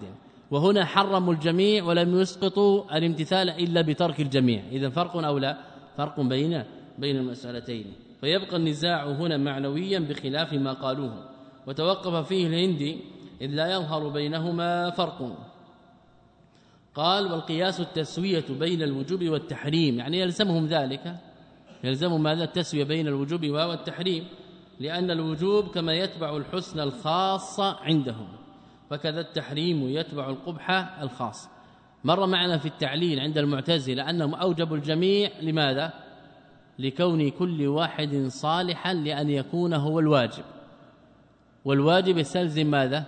وهنا حرموا الجميع ولم يسقطوا الامتثال إلا بترك الجميع. اذا فرق أو لا؟ فرق بين بين المسألتين. فيبقى النزاع هنا معنويا بخلاف ما قالوه. وتوقف فيه الهندي إذ لا يظهر بينهما فرق. قال والقياس التسوية بين الوجوب والتحريم يعني يلزمهم ذلك. يلزم ماذا؟ التسوية بين الوجوب والتحريم لأن الوجوب كما يتبع الحسن الخاص عندهم فكذا التحريم يتبع القبح الخاص. مر معنا في التعليل عند المعتزلة أنهم اوجبوا الجميع لماذا؟ لكون كل واحد صالحا لأن يكون هو الواجب. والواجب يستلزم ماذا؟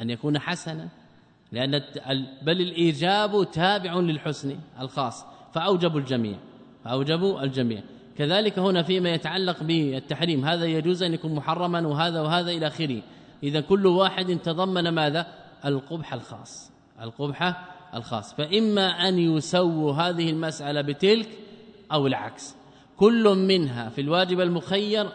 أن يكون حسنا لأن بل الإيجاب تابع للحسن الخاص فاوجبوا الجميع فاوجبوا الجميع. كذلك هنا فيما يتعلق بالتحريم. هذا يجوز أن يكون محرما وهذا وهذا إلى آخره. إذا كل واحد تضمن ماذا؟ القبح الخاص. القبح الخاص. فإما أن يسووا هذه المسألة بتلك أو العكس. كل منها في الواجب المخير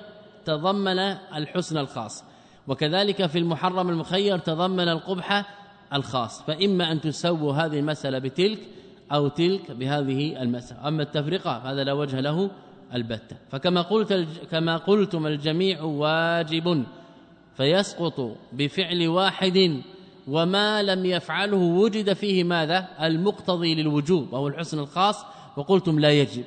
تضمن الحسن الخاص. وكذلك في المحرم المخير تضمن القبح الخاص. فإما أن تسووا هذه المسألة بتلك أو تلك بهذه المسألة. أما التفرقة هذا لا وجه له البتة. فكما قلت كما قلتم الجميع واجب فيسقط بفعل واحد وما لم يفعله وجد فيه ماذا؟ المقتضي للوجوب وهو الحسن الخاص وقلتم لا يجب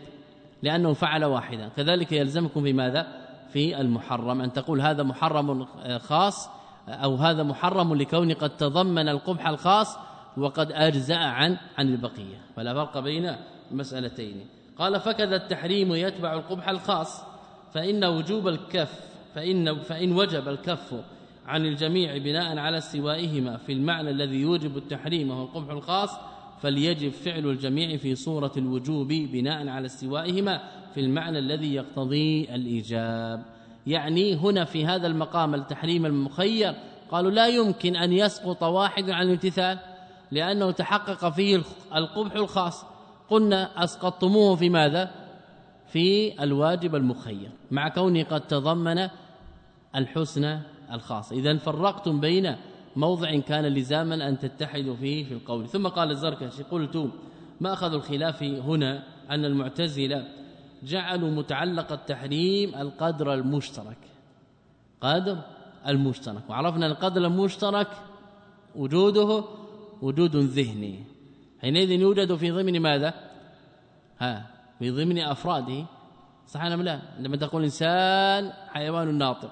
لأنه فعل واحدا. كذلك يلزمكم في ماذا؟ في المحرم. أن تقول هذا محرم خاص أو هذا محرم لكون قد تضمن القبح الخاص وقد أجزأ عن عن البقية. فلا فرق بين المسألتين. قال فكذا التحريم يتبع القبح الخاص فإن وجوب الكف فإن فإن وجب الكف عن الجميع بناء على استوائهما في المعنى الذي يوجب التحريم وهو القبح الخاص فليجب فعل الجميع في صورة الوجوب بناء على استوائهما في المعنى الذي يقتضي الإيجاب. يعني هنا في هذا المقام التحريم المخير قالوا لا يمكن أن يسقط واحد عن الامتثال لأنه تحقق فيه القبح الخاص. قلنا أسقطتموه في ماذا؟ في الواجب المخير مع كونه قد تضمن الحسن الخاص. إذا فرقتم بين موضع كان لزاما أن تتحدوا فيه في القول. ثم قال الزركشي قلت ما اخذ الخلاف هنا أن المعتزلة جعلوا متعلق التحريم القدر المشترك. قدر المشترك. وعرفنا القدر المشترك وجوده وجود ذهني. حينئذ يوجد في ضمن ماذا؟ ها في ضمن أفراده صح أم لا؟ عندما تقول إنسان حيوان ناطق.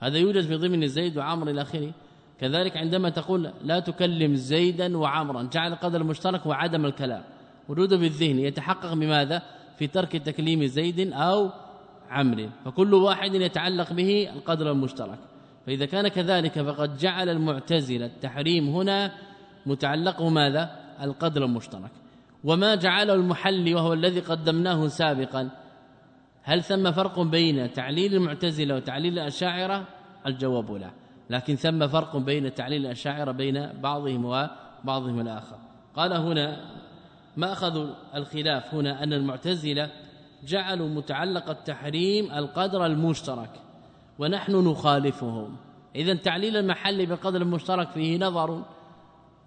هذا يوجد في ضمن زيد وعمر إلى آخره. كذلك عندما تقول لا تكلم زيدا وعمرا جعل القدر المشترك وعدم الكلام. وجوده في الذهن يتحقق بماذا؟ في ترك تكليم زيد أو عمرو فكل واحد يتعلق به القدر المشترك. فإذا كان كذلك فقد جعل المعتزلة التحريم هنا متعلقه ماذا؟ القدر المشترك. وما جعله المحلي وهو الذي قدمناه سابقا. هل ثم فرق بين تعليل المعتزلة وتعليل الأشاعرة؟ الجواب لا. لكن ثم فرق بين تعليل الأشاعرة بين بعضهم وبعضهم الآخر. قال هنا ما اخذوا الخلاف هنا أن المعتزلة جعلوا متعلق التحريم القدر المشترك. ونحن نخالفهم. اذا تعليل المحل بالقدر المشترك فيه نظر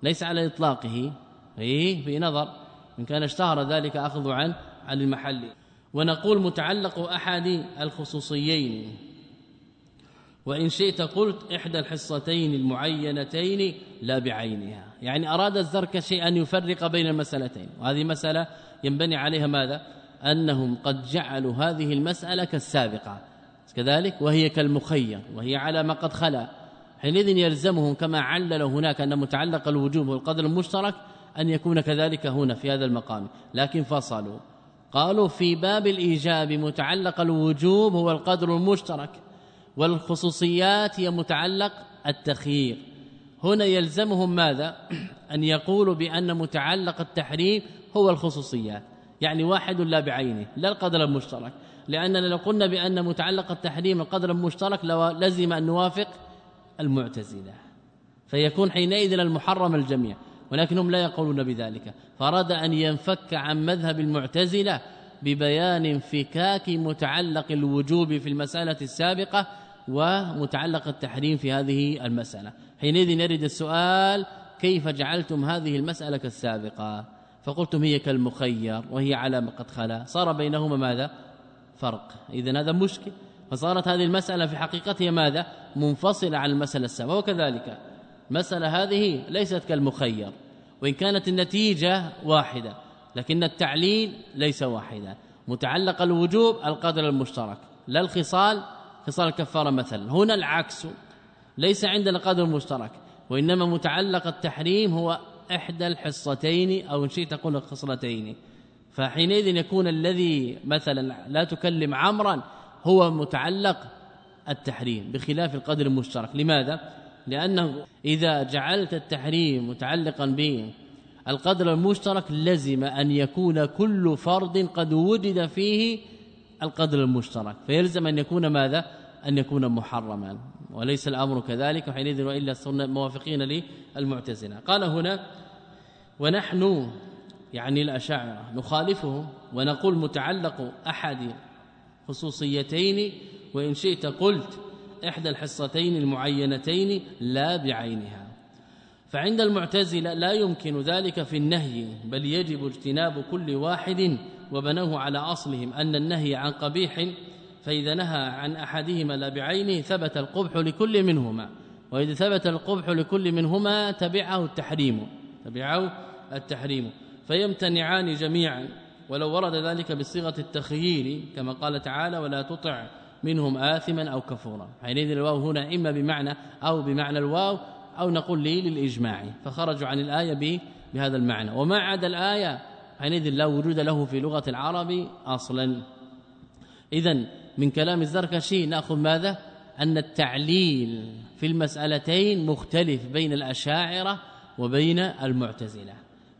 ليس على إطلاقه. إيه في نظر. إن كان اشتهر ذلك أخذ عن عن المحل. ونقول متعلق أحد الخصوصيين. وإن شئت قلت إحدى الحصتين المعينتين لا بعينها. يعني أراد الزركشي أن يفرق بين المسألتين. وهذه مسألة ينبني عليها ماذا؟ أنهم قد جعلوا هذه المسألة كالسابقة. كذلك وهي كالمخير وهي على ما قد خلا. حينئذ يلزمهم كما عللوا هناك أن متعلق الوجوب والقدر المشترك أن يكون كذلك هنا في هذا المقام. لكن فصلوا. قالوا في باب الإيجاب متعلق الوجوب هو القدر المشترك والخصوصيات هي متعلق التخيير. هنا يلزمهم ماذا؟ أن يقولوا بأن متعلق التحريم هو الخصوصيات. يعني واحد لا بعينه لا القدر المشترك. لأننا لو قلنا بأن متعلق التحريم القدر المشترك لازم أن نوافق المعتزلة. فيكون حينئذ المحرم الجميع. ولكنهم لا يقولون بذلك. فأراد أن ينفك عن مذهب المعتزلة ببيان انفكاك متعلق الوجوب في المسألة السابقة ومتعلق التحريم في هذه المسألة. حينئذ يرد السؤال كيف جعلتم هذه المسألة كالسابقه فقلتم هي كالمخير وهي على ما قد خلا. صار بينهما ماذا؟ فرق. اذا هذا مشكل. فصارت هذه المسألة في حقيقتها ماذا؟ منفصلة عن المسألة السابقة. وكذلك مسألة هذه ليست كالمخير. وإن كانت النتيجة واحدة لكن التعليل ليس واحدا. متعلق الوجوب القدر المشترك لا الخصال خصال الكفارة مثلا. هنا العكس ليس عندنا قدر مشترك وإنما متعلق التحريم هو إحدى الحصتين أو إن شئت تقول الخصلتين. فحينئذ يكون الذي مثلا لا تكلم عمرا هو متعلق التحريم بخلاف القدر المشترك. لماذا؟ لأنه إذا جعلت التحريم متعلقا به القدر المشترك لزم أن يكون كل فرض قد وجد فيه القدر المشترك. فيلزم أن يكون ماذا؟ أن يكون محرما. وليس الأمر كذلك وحينئذ وإلا صرنا موافقين للمعتزلة. قال هنا ونحن يعني الأشاعرة نخالفهم ونقول متعلق أحد خصوصيتين وإن شئت قلت إحدى الحصتين المعينتين لا بعينها. فعند المعتزلة لا يمكن ذلك في النهي بل يجب اجتناب كل واحد وبنوه على أصلهم أن النهي عن قبيح فإذا نهى عن أحدهما لا بعينه ثبت القبح لكل منهما. وإذا ثبت القبح لكل منهما تبعه التحريم تبعه التحريم. فيمتنعان جميعا. ولو ورد ذلك بصيغة التخيير كما قال تعالى ولا تطع منهم آثما أو كفورا. حينئذ الواو هنا إما بمعنى أو بمعنى الواو أو نقول لي للإجماع. فخرجوا عن الآية بهذا المعنى. وما عدا الآية حينئذ لا وجود له في لغة العرب أصلا. إذا من كلام الزركشي نأخذ ماذا؟ أن التعليل في المسألتين مختلف بين الأشاعرة وبين المعتزلة.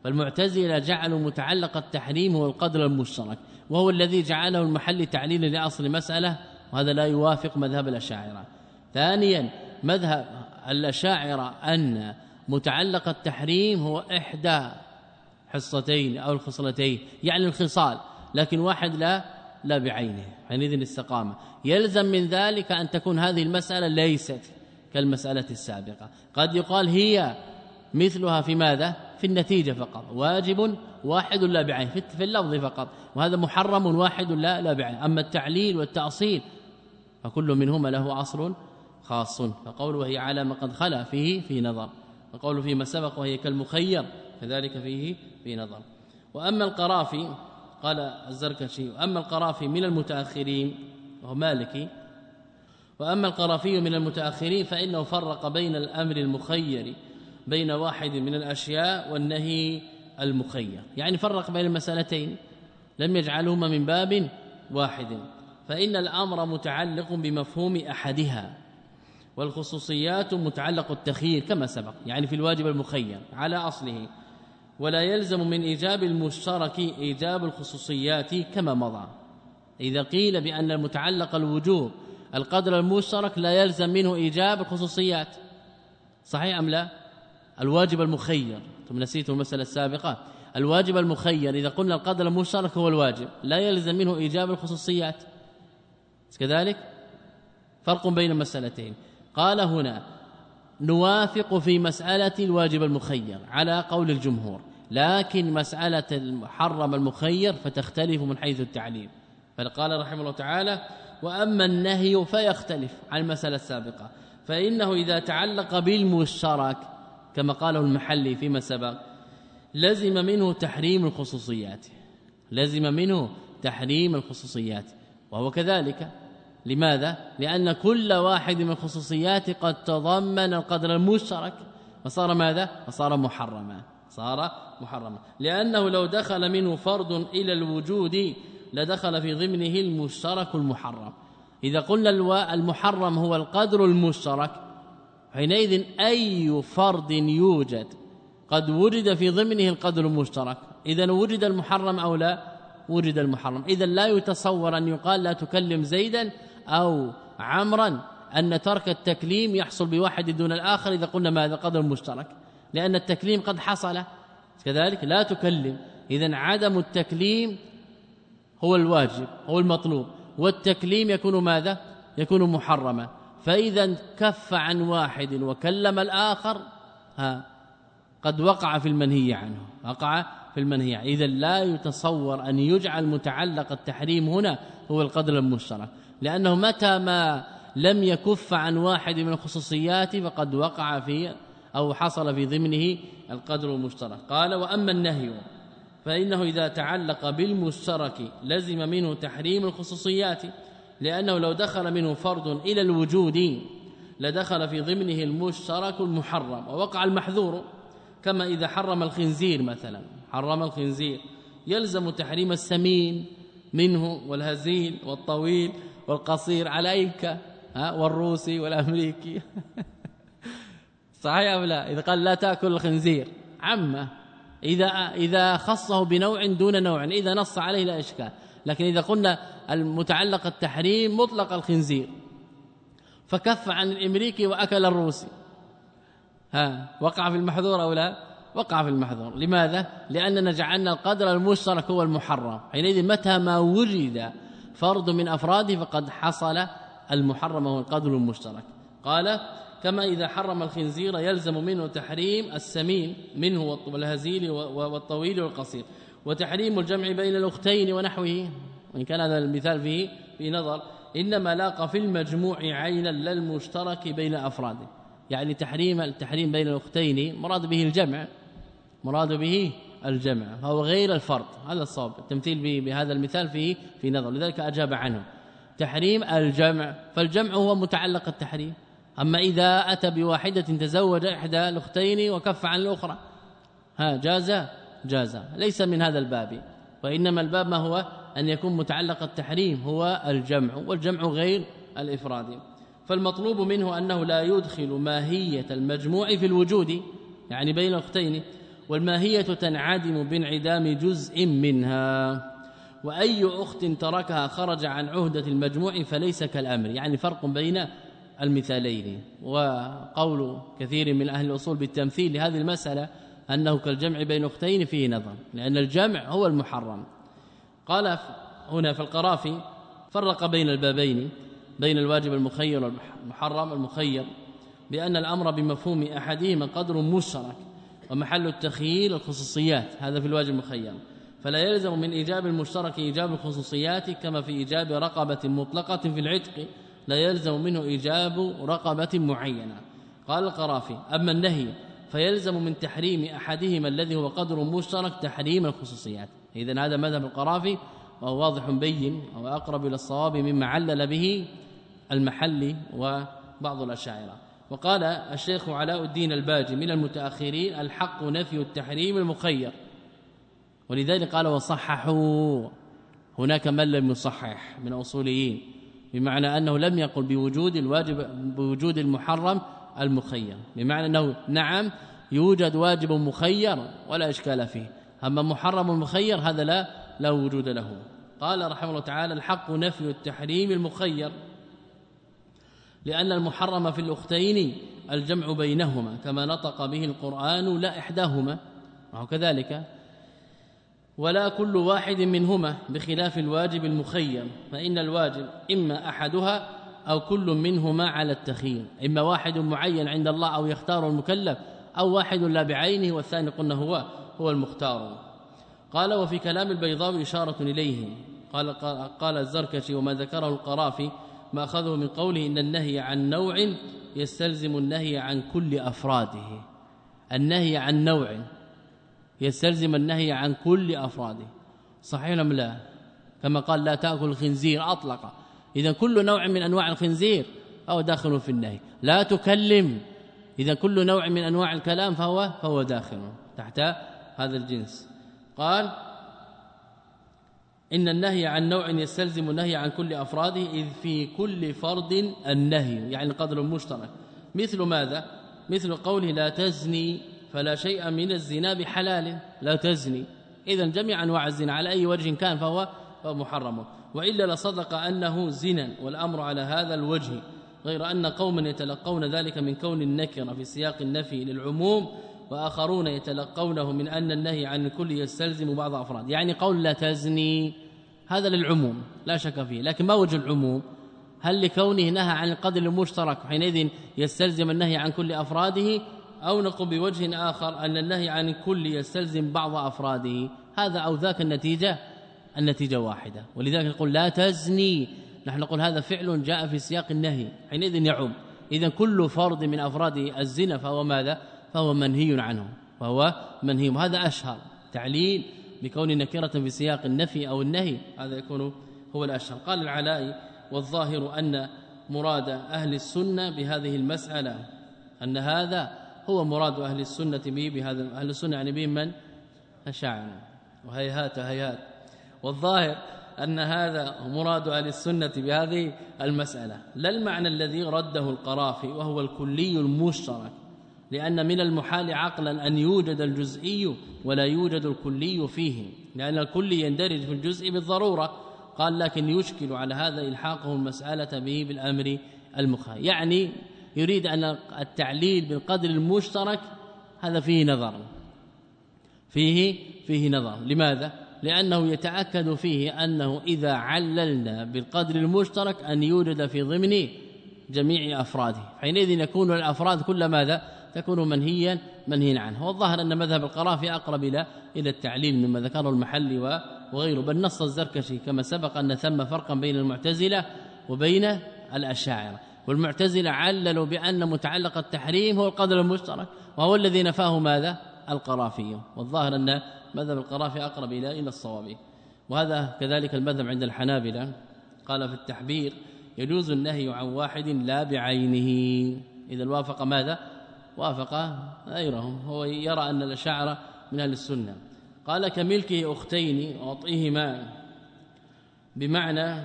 فالمعتزلة جعلوا متعلق التحريم هو القدر المشترك وهو الذي جعله المحل تعليل لأصل مسألة وهذا لا يوافق مذهب الأشاعرة. ثانيا مذهب الأشاعرة أن متعلق التحريم هو إحدى حصتين أو الخصلتين يعني الخصال لكن واحد لا لا بعينه حينئذ الاستقامه يلزم من ذلك أن تكون هذه المسألة ليست كالمسألة السابقة. قد يقال هي مثلها في ماذا؟ في النتيجة فقط. واجب واحد لا بعين في اللفظ فقط. وهذا محرم واحد لا لا بعين أما التعليل والتأصيل فكل منهما له أصل خاص. فقوله وهي على ما قد خلا فيه في نظر وقوله فيما سبق وهي كالمخير كذلك فيه في نظر. وأما القرافي قال الزركشي وأما القرافي من المتأخرين وهو مالكي وأما القرافي من المتأخرين فإنه فرق بين الأمر المخير بين واحد من الأشياء والنهي المخير. يعني فرق بين المسألتين لم يجعلهما من باب واحد. فإن الأمر متعلق بمفهوم أحدها والخصوصيات متعلق التخيير كما سبق يعني في الواجب المخير على أصله ولا يلزم من إيجاب المشترك إيجاب الخصوصيات كما مضى. إذا قيل بأن المتعلق الوجوب القدر المشترك لا يلزم منه إيجاب الخصوصيات. صحيح أم لا؟ الواجب المخير ثم نسيتم المسألة السابقة. الواجب المخير إذا قلنا القدر المشترك هو الواجب لا يلزم منه إيجاب الخصوصيات. كذلك؟ فرق بين المسألتين. قال هنا نوافق في مسألة الواجب المخير على قول الجمهور لكن مسألة المحرم المخير فتختلف من حيث التعليم. فقال رحمه الله تعالى وأما النهي فيختلف عن المسألة السابقة. فإنه إذا تعلق بالمشترك كما قاله المحلي فيما سبق لزم منه تحريم الخصوصيات. لزم منه تحريم الخصوصيات. وهو كذلك. لماذا؟ لأن كل واحد من الخصوصيات قد تضمن القدر المشترك. فصار ماذا؟ فصار محرما. صار محرما. لأنه لو دخل منه فرد إلى الوجود لدخل في ضمنه المشترك المحرم. إذا قلنا المحرم هو القدر المشترك حينئذ أي فرد يوجد قد وجد في ضمنه القدر المشترك. إذا وجد المحرم أو لا؟ وجد المحرم. إذا لا يتصور أن يقال لا تكلم زيدا أو عمرا أن ترك التكليم يحصل بواحد دون الآخر إذا قلنا ماذا قدر مشترك لأن التكليم قد حصل. كذلك لا تكلم. إذا عدم التكليم هو الواجب هو المطلوب. والتكليم يكون ماذا؟ يكون محرما. فإذا كف عن واحد وكلم الآخر ها قد وقع في المنهي عنه. وقع في المنهي إذا لا يتصور أن يجعل متعلق التحريم هنا هو القدر المشترك. لأنه متى ما لم يكف عن واحد من الخصوصيات فقد وقع في أو حصل في ضمنه القدر المشترك. قال وأما النهي فإنه إذا تعلق بالمشترك لزم منه تحريم الخصوصيات لأنه لو دخل منه فرد إلى الوجود لدخل في ضمنه المشترك المحرم ووقع المحذور كما إذا حرم الخنزير مثلا. حرم الخنزير. يلزم تحريم السمين منه والهزيل والطويل والقصير على ايك ها والروسي والأمريكي. صحيح أم لا؟ إذا قال لا تأكل الخنزير. عمه إذا إذا خصه بنوع دون نوع إذا نص عليه لا إشكال. لكن إذا قلنا المتعلق التحريم مطلق الخنزير. فكف عن الإمريكي وأكل الروسي. ها وقع في المحظور أو لا؟ وقع في المحظور لماذا؟ لأننا جعلنا القدر المشترك هو المحرم. حينئذ متى ما وجد فرد من أفراده فقد حصل المحرم هو القدر المشترك. قال كما إذا حرم الخنزير يلزم منه تحريم السمين منه والهزيل والطويل والقصير. وتحريم الجمع بين الأختين ونحوه. وإن كان هذا المثال فيه في نظر. إنما لاقى في المجموع عينا للمشترك بين أفراده. يعني تحريم التحريم بين الأختين مراد به الجمع. مراد به الجمع فهو غير الفرد هذا الصواب التمثيل بهذا المثال فيه في نظر لذلك أجاب عنه. تحريم الجمع فالجمع هو متعلق التحريم. أما إذا أتى بواحدة تزوج إحدى الأختين وكف عن الأخرى ها جاز؟ جاز. ليس من هذا الباب وإنما الباب ما هو؟ أن يكون متعلق التحريم هو الجمع والجمع غير الإفراد. فالمطلوب منه أنه لا يدخل ماهية المجموع في الوجود يعني بين الأختين والماهية تنعدم بانعدام جزء منها. وأي أخت تركها خرج عن عهدة المجموع فليس كالأمر. يعني فرق بين المثالين. وقول كثير من أهل الأصول بالتمثيل لهذه المسألة أنه كالجمع بين أختين فيه نظر لأن الجمع هو المحرم. قال هنا في القرافي فرق بين البابين بين الواجب المخير والمحرم المخير بأن الأمر بمفهوم أحدهما قدر مشترك. ومحل التخيير الخصوصيات هذا في الواجب المخير فلا يلزم من إيجاب المشترك إيجاب الخصوصيات كما في إيجاب رقبة مطلقة في العتق لا يلزم منه إيجاب رقبة معينة. قال القرافي أما النهي فيلزم من تحريم أحدهما الذي هو قدر مشترك تحريم الخصوصيات. اذا هذا مذهب القرافي وهو واضح بين أو أقرب إلى الصواب مما علل به المحلي وبعض الأشاعرة. وقال الشيخ علاء الدين الباجي من المتأخرين الحق نفي التحريم المخير. ولذلك قال وصححوا. هناك من لم يصحح من الاصوليين بمعنى أنه لم يقل بوجود الواجب بوجود المحرم المخير بمعنى أنه نعم يوجد واجب مخير ولا إشكال فيه. أما محرم مخير هذا لا لا وجود له. قال رحمه الله تعالى الحق نفي التحريم المخير. لأن المحرم في الأختين الجمع بينهما كما نطق به القرآن لا إحداهما. وهو كذلك. ولا كل واحد منهما بخلاف الواجب المخير فإن الواجب إما أحدها أو كل منهما على التخيير إما واحد معين عند الله أو يختار المكلف أو واحد لا بعينه والثاني قلنا هو هو المختار. قال وفي كلام البيضاوي إشارة إليه قال قال الزركشي وما ذكره القرافي ما أخذه من قوله إن النهي عن نوع يستلزم النهي عن كل أفراده. النهي عن نوع يستلزم النهي عن كل أفراده. صحيح ام لا؟ كما قال لا تأكل الخنزير أطلق. إذا كل نوع من أنواع الخنزير فهو داخل في النهي. لا تكلم. إذا كل نوع من أنواع الكلام فهو فهو داخل تحت هذا الجنس. قال إن النهي عن نوع يستلزم النهي عن كل أفراده إذ في كل فرد النهي يعني قدر مشترك. مثل ماذا؟ مثل قوله لا تزني فلا شيء من الزنا بحلال لا تزني. اذا جميع أنواع الزنا على أي وجه كان فهو محرم. وإلا لصدق أنه زنا والأمر على هذا الوجه غير أن قوما يتلقون ذلك من كون النكره في سياق النفي للعموم وآخرون يتلقونه من أن النهي عن الكل يستلزم بعض أفراد. يعني قول لا تزني هذا للعموم لا شك فيه. لكن ما وجه العموم؟ هل لكونه نهى عن القدر المشترك حينئذ يستلزم النهي عن كل أفراده أو نقول بوجه آخر أن النهي عن الكل يستلزم بعض أفراده؟ هذا أو ذاك النتيجة؟ النتيجة واحدة. ولذلك نقول لا تزني. نحن نقول هذا فعل جاء في سياق النهي حينئذ يعم. اذا كل فرد من أفراد الزنا فهو ماذا؟ فهو منهي عنه فهو منهي وهذا أشهر تعليل بكون نكرة في سياق النفي أو النهي هذا يكون هو الأشهر. قال العلاء والظاهر أن مراد أهل السنة بهذه المسألة أن هذا هو مراد أهل السنة به بهذا أهل السنة يعني بهم من؟ الشاعر. وهيهات هيهات. والظاهر أن هذا مراد أهل السنة بهذه المسألة. لا المعنى الذي رده القرافي وهو الكلي المشترك. لأن من المحال عقلا أن يوجد الجزئي ولا يوجد الكلي فيه. لأن الكل يندرج في الجزء بالضرورة. قال لكن يشكل على هذا إلحاقه المسألة به بالأمر المخالف. يعني يريد أن التعليل بالقدر المشترك هذا فيه نظر. فيه فيه نظر. لماذا؟ لأنه يتأكد فيه أنه إذا عللنا بالقدر المشترك أن يوجد في ضمن جميع أفراده. حينئذ يكون الأفراد كل ماذا؟ تكون منهيا منهيا عنه. والظاهر أن مذهب القرافي أقرب إلى إلى التعليل مما ذكره المحلي وغيره. بل نص الزركشي كما سبق أن ثم فرقا بين المعتزلة وبين الأشاعرة. والمعتزلة عللوا بأن متعلق التحريم هو القدر المشترك وهو الذي نفاه ماذا؟ القرافي. والظاهر أن مذهب القرافي أقرب إلى إلى الصواب. وهذا كذلك المذهب عند الحنابلة. قال في التحبير يجوز النهي عن واحد لا بعينه. إذا وافق ماذا؟ وافق غيرهم هو يرى أن الأشاعرة من أهل السنة. قال كملكه أختين وطئهما بمعنى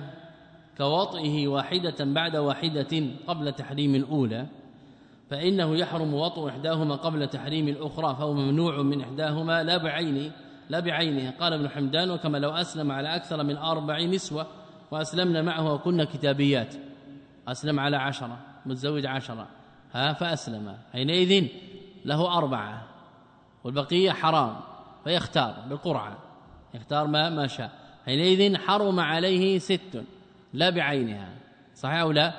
كوطئه واحدة بعد واحدة قبل تحريم الأولى فإنه يحرم وطء إحداهما قبل تحريم الأخرى فهو ممنوع من إحداهما لا بعينه لا بعينه قال ابن حمدان وكما لو أسلم على أكثر من أربع نسوة وأسلمنا معه وكنا كتابيات. أسلم على عشرة متزوج عشرة. ها فأسلم. حينئذ له أربعة. والبقية حرام فيختار بالقرعة. يختار ما ما شاء. حينئذ حرم عليه ست لا بعينها. صحيح أو لا؟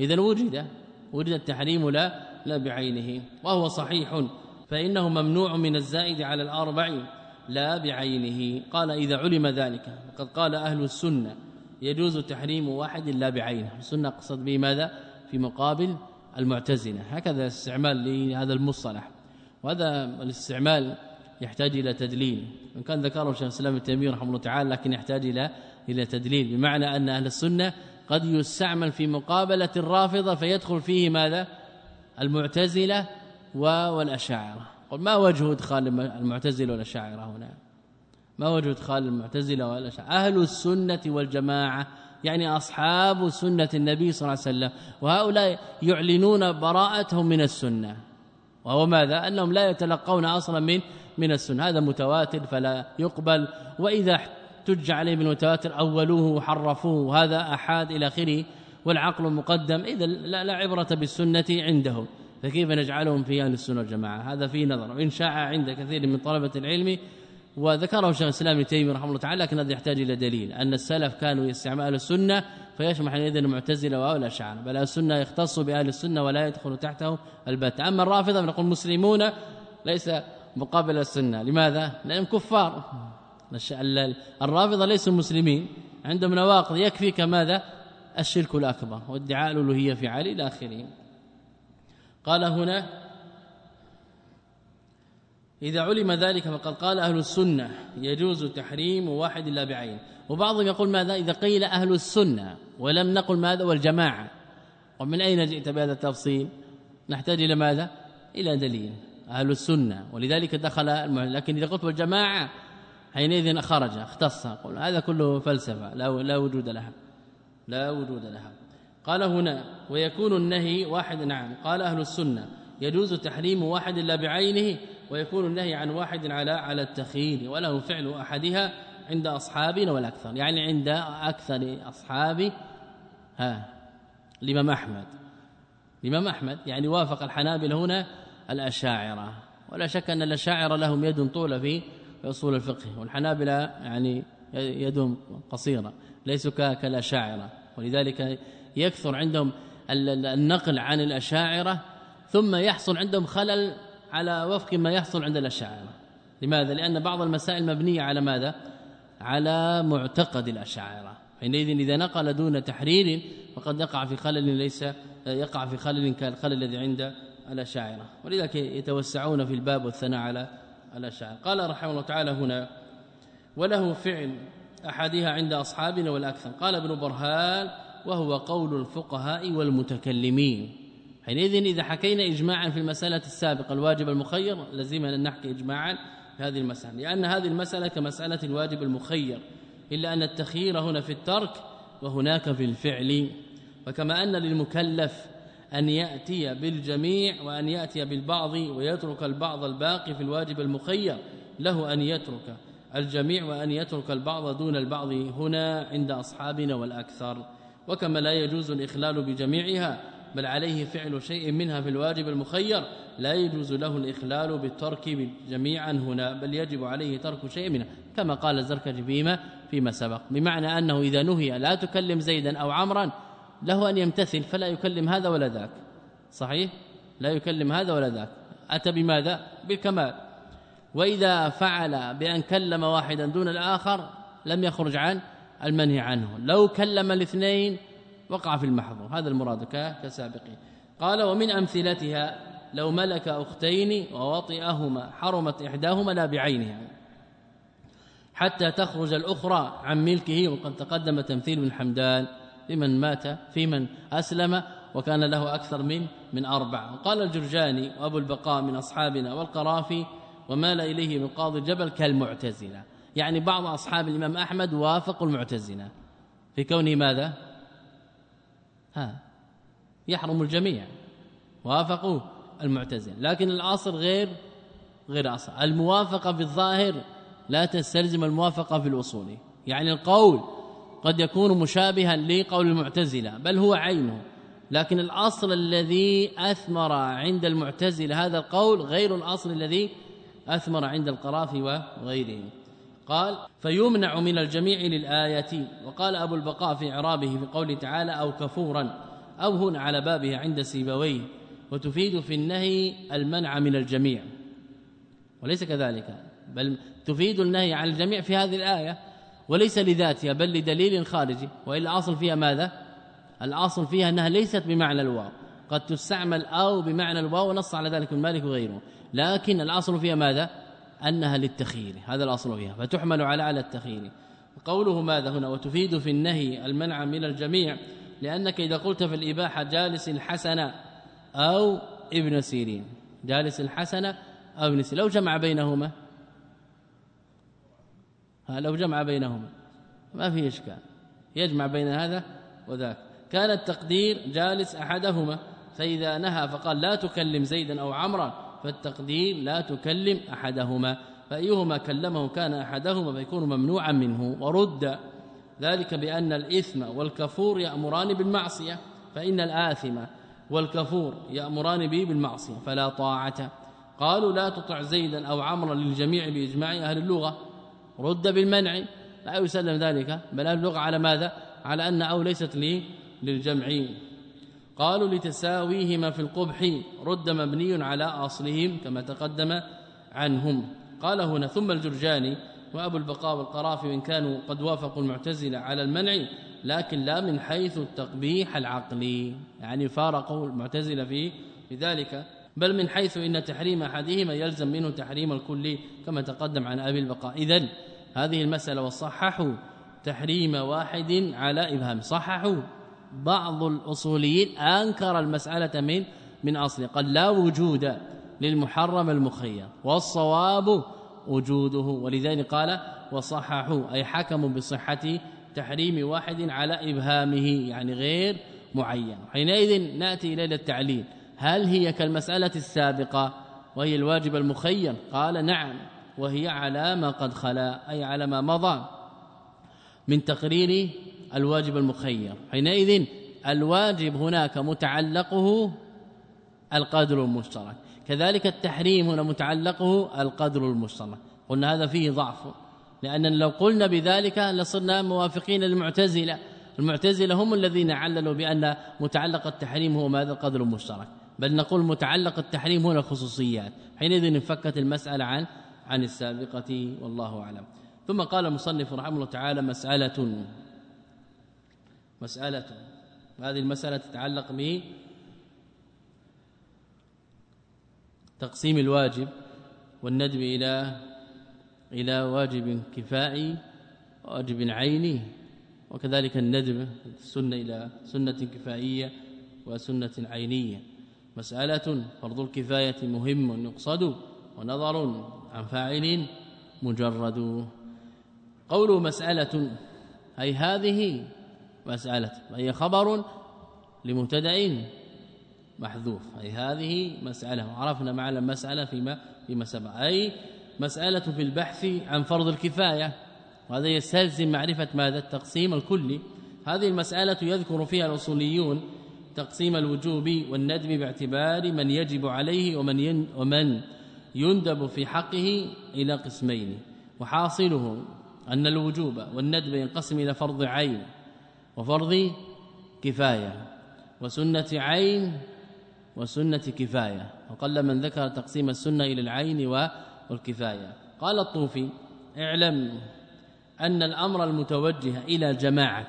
اذا وجد. وجد التحريم لا لا بعينه. وهو صحيح. فإنه ممنوع من الزائد على الأربع لا بعينه. قال إذا علم ذلك وقد قال أهل السنة يجوز تحريم واحد لا بعينه. السنة قصد به ماذا في مقابل المعتزلة. هكذا استعمال لهذا المصطلح. وهذا الاستعمال يحتاج إلى تدليل. وان كان ذكره شيخ الإسلام ابن تيمية رحمه الله تعالى لكن يحتاج إلى إلى تدليل. بمعنى أن أهل السنة قد يستعمل في مقابلة الرافضة فيدخل فيه ماذا؟ المعتزلة والأشاعرة. قل ما وجه إدخال المعتزلة والأشاعرة هنا؟ ما وجه إدخال المعتزلة والأشاعرة؟ أهل السنة والجماعة يعني أصحاب سنة النبي صلى الله عليه وسلم وهؤلاء يعلنون براءتهم من السنة. وهو ماذا؟ أنهم لا يتلقون أصلا من من السنة. هذا متواتر فلا يقبل. وإذا احتج عليه بالمتواتر أولوه وحرفوه. هذا أحاد إلى آخره والعقل مقدم. اذا لا, لا عبرة بالسنة عندهم فكيف نجعلهم في أهل السنة والجماعة؟ هذا فيه نظر. وإن شاع عند كثير من طلبة العلم وذكره شيخ الإسلام ابن تيمية رحمه الله تعالى لكن هذا يحتاج إلى دليل. أن السلف كانوا يستعملون السنة فيشمح حينئذ المعتزلة وأولى الاشاعره بل السنة يختص بأهل السنة ولا يدخل تحته البت. أما الرافضة فنقول مسلمون ليس مقابل السنة. لماذا؟ لأنهم كفار. الرافضة ليسوا مسلمين. عندهم نواقض. يكفي كماذا؟ الشرك الأكبر وادعاء الالوهيه في علي إلى اخره قال هنا إذا علم ذلك فقد قال أهل السنة يجوز تحريم واحد لا بعين. وبعضهم يقول ماذا إذا قيل أهل السنة ولم نقل ماذا والجماعة؟ ومن أين جئت بهذا التفصيل؟ نحتاج إلى ماذا؟ إلى دليل. أهل السنة ولذلك دخل المعلم. لكن إذا قلت والجماعة حينئذ خرج اختص قل هذا كله فلسفة لا, لا وجود لها. لا وجود لها. قال هنا ويكون النهي واحد نعم. قال أهل السنة يجوز تحريم واحد لا بعينه ويكون النهي عن واحد على على التخيير وله فعل أحدها عند أصحابنا والأكثر يعني عند أكثر أصحاب ها الإمام أحمد. الإمام أحمد يعني وافق الحنابلة هنا الأشاعرة ولا شك أن الأشاعرة لهم يد طولة في أصول الفقه والحنابلة يعني يدهم قصيرة ليسوا كالأشاعرة. ولذلك يكثر عندهم النقل عن الأشاعرة ثم يحصل عندهم خلل على وفق ما يحصل عند الاشاعره لماذا؟ لأن بعض المسائل مبنية على ماذا؟ على معتقد الاشاعره حينئذ إذا نقل دون تحرير فقد يقع في خلل ليس يقع في خلل كالخلل الذي عند الاشاعره ولذلك يتوسعون في الباب والثناء على الاشاعره قال رحمه الله تعالى هنا وله فعل أحدها عند أصحابنا والأكثر قال ابن برهان وهو قول الفقهاء والمتكلمين حينئذ إذا حكينا إجماعا في المسألة السابقة الواجب المخير لزمنا أن نحكي إجماعا في هذه المسألة لأن هذه المسألة كمسألة الواجب المخير إلا أن التخيير هنا في الترك وهناك في الفعل. وكما أن للمكلف أن يأتي بالجميع وأن يأتي بالبعض ويترك البعض الباقي في الواجب المخير له أن يترك الجميع وأن يترك البعض دون البعض هنا عند أصحابنا والأكثر. وكما لا يجوز الإخلال بجميعها بل عليه فعل شيء منها في الواجب المخير. لا يجوز له الإخلال بالترك جميعا هنا بل يجب عليه ترك شيء منها كما قال الزركشي فيما فيما سبق. بمعنى أنه إذا نهي لا تكلم زيدا أو عمرا له أن يمتثل فلا يكلم هذا ولا ذاك. صحيح؟ لا يكلم هذا ولا ذاك. أتى بماذا؟ بالكمال. وإذا فعل بأن كلم واحدا دون الآخر لم يخرج عن المنهي عنه. لو كلم الاثنين وقع في المحظور. هذا المراد كسابقين. قال ومن أمثلتها لو ملك أختين ووطئهما حرمت إحداهما لا بعينها حتى تخرج الأخرى عن ملكه. وقد تقدم تمثيل بن حمدان لمن مات في من أسلم وكان له أكثر من من أربع وقال الجرجاني وأبو البقاء من أصحابنا والقرافي ومال إليه من قاضي الجبل كالمعتزلة. يعني بعض أصحاب الإمام أحمد وافقوا المعتزلة. في كونه ماذا؟ ها يحرم الجميع. وافقوا المعتزلة. لكن الأصل غير غير أصل. الموافقة في الظاهر لا تستلزم الموافقة في الأصول. يعني القول قد يكون مشابها لقول المعتزلة بل هو عينه. لكن الأصل الذي أثمر عند المعتزلة هذا القول غير الأصل الذي أثمر عند القرافي وغيرهم قال فيمنع من الجميع للآية وقال أبو البقاء في إعرابه في قوله تعالى أو كفورا. أو هنا على بابه عند سيبويه وتفيد في النهي المنع من الجميع. وليس كذلك بل تفيد النهي عن الجميع في هذه الآية. وليس لذاتها بل لدليل خارجي. وإلا الأصل فيها ماذا؟ الأصل فيها أنها ليست بمعنى الواو. قد تستعمل أو بمعنى الواو ونص على ذلك المالك وغيره. لكن الأصل فيها ماذا؟ أنها للتخيير هذا الأصل فيها فتحمل على على التخيير. قوله ماذا هنا؟ وتفيد في النهي المنع من الجميع لأنك إذا قلت في الإباحة جالس الحسن أو ابن سيرين جالس الحسن أو ابن سيرين لو جمع بينهما لو جمع بينهما ما في إشكال يجمع بين هذا وذاك. كان التقدير جالس أحدهما فإذا نهى فقال لا تكلم زيدا أو عمرا فالتقديم لا تكلم أحدهما فأيهما كلمه كان أحدهما فيكون ممنوعا منه ورد ذلك بأن الإثم والكفور يأمران بالمعصية فإن الآثم والكفور يأمران به بالمعصية فلا طاعة. قالوا لا تطع زيدا أو عمرا للجميع بإجماع أهل اللغة. رد بالمنع. لا يسلم ذلك. بل اللغة على ماذا؟ على أن أو ليست لي للجمع قالوا لتساويهما في القبح رد مبني على أصلهم كما تقدم عنهم. قال هنا ثم الجرجاني وأبو البقاء والقرافي إن كانوا قد وافقوا المعتزلة على المنع لكن لا من حيث التقبيح العقلي. يعني فارقوا المعتزلة في ذلك. بل من حيث إن تحريم أحدهما يلزم منه تحريم الكل كما تقدم عن أبي البقاء. اذا هذه المسألة وصححوا تحريم واحد على إبهام. صححوا. بعض الأصوليين أنكر المسألة من من أصل قال لا وجود للمحرم المخير والصواب وجوده ولذلك قال وصححوا أي حكموا بصحة تحريم واحد على إبهامه يعني غير معين. حينئذ نأتي إلى التعليل هل هي كالمسألة السابقة وهي الواجب المخير؟ قال نعم وهي على ما قد خلا أي على ما مضى من تقرير الواجب المخير. حينئذ الواجب هناك متعلقه القدر المشترك. كذلك التحريم هنا متعلقه القدر المشترك. قلنا هذا فيه ضعف. لأننا لو قلنا بذلك لصرنا موافقين للمعتزلة. المعتزلة هم الذين عللوا بأن متعلق التحريم هو ماذا؟ القدر المشترك. بل نقول متعلق التحريم هنا الخصوصيات حينئذ انفكت المسألة عن عن السابقة والله أعلم. ثم قال المصنف رحمه الله تعالى مسألة مسألة. هذه المسألة تتعلق به تقسيم الواجب والندب إلى إلى واجب كفائي واجب عيني وكذلك الندب السنة إلى سنة كفائية وسنة عينية. مسألة فرض الكفاية مهم يقصد ونظر عن فاعل مجرد. قول مسألة أي هذه مسألة. أي خبر لمبتدا محذوف. أي هذه مسألة. وعرفنا معنى المسألة فيما فيما سبق. أي مسألة في البحث عن فرض الكفاية. وهذا يستلزم معرفة ماذا؟ التقسيم الكلي. هذه المسألة يذكر فيها الأصوليون تقسيم الوجوب والندب باعتبار من يجب عليه ومن ومن يندب في حقه إلى قسمين. وحاصله أن الوجوب والندب ينقسم إلى فرض عين. وفرض كفاية وسنة عين وسنة كفاية. وقل من ذكر تقسيم السنة إلى العين والكفاية. قال الطوفي اعلم أن الأمر المتوجه إلى جماعة.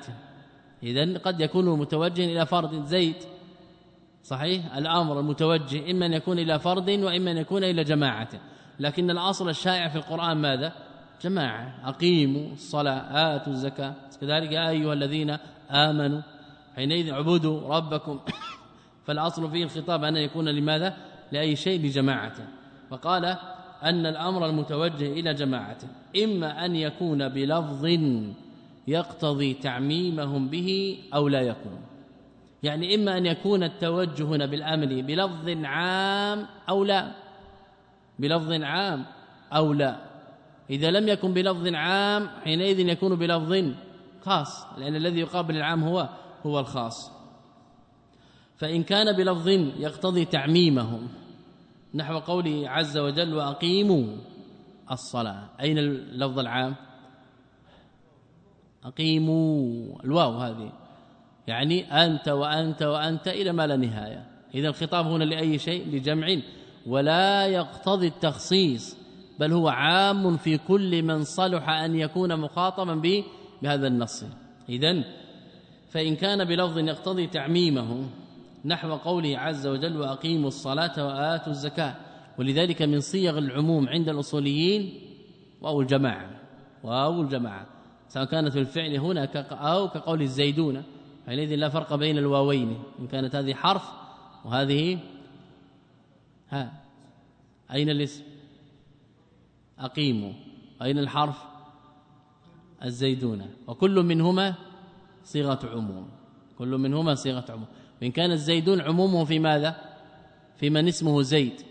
اذا قد يكون متوجها إلى فرد زيد. صحيح؟ الأمر المتوجه إما أن يكون إلى فرد وإما أن يكون إلى جماعة. لكن الأصل الشائع في القرآن ماذا؟ جماعة أقيموا الصلاة آتوا الزكاة. كذلك يا أيها الذين آمنوا حينئذ اعبدوا ربكم. فالأصل فيه الخطاب أن يكون لماذا؟ لأي شيء لجماعه وقال أن الأمر المتوجه إلى جماعة. إما أن يكون بلفظ يقتضي تعميمهم به أو لا يكون. يعني إما أن يكون التوجه هنا بالآمر بلفظ عام أو لا. بلفظ عام أو لا. إذا لم يكن بلفظ عام حينئذ يكون بلفظ خاص لأن الذي يقابل العام هو هو الخاص. فإن كان بلفظ يقتضي تعميمهم. نحو قوله عز وجل وأقيموا الصلاة أين اللفظ العام؟ أقيموا الواو هذه. يعني أنت وأنت وأنت إلى ما لا نهاية. إذا الخطاب هنا لأي شيء؟ لجمع. ولا يقتضي التخصيص. بل هو عام في كل من صلح أن يكون مخاطبا به بهذا النص. اذا فإن كان بلفظ يقتضي تعميمه نحو قوله عز وجل وأقيموا الصلاة وآتوا الزكاة ولذلك من صيغ العموم عند الأصوليين واو الجماعة واو الجماعة سواء كانت الفعل هنا أو كقول الزيدون. حينئذ لا فرق بين الواوين إن كانت هذه حرف وهذه ها. أين الاسم؟ اقيموا أين الحرف؟ الزيدون وكل منهما صيغة عموم. كل منهما صيغة عموم. وإن كان الزيدون عمومه في ماذا؟ في من اسمه زيد.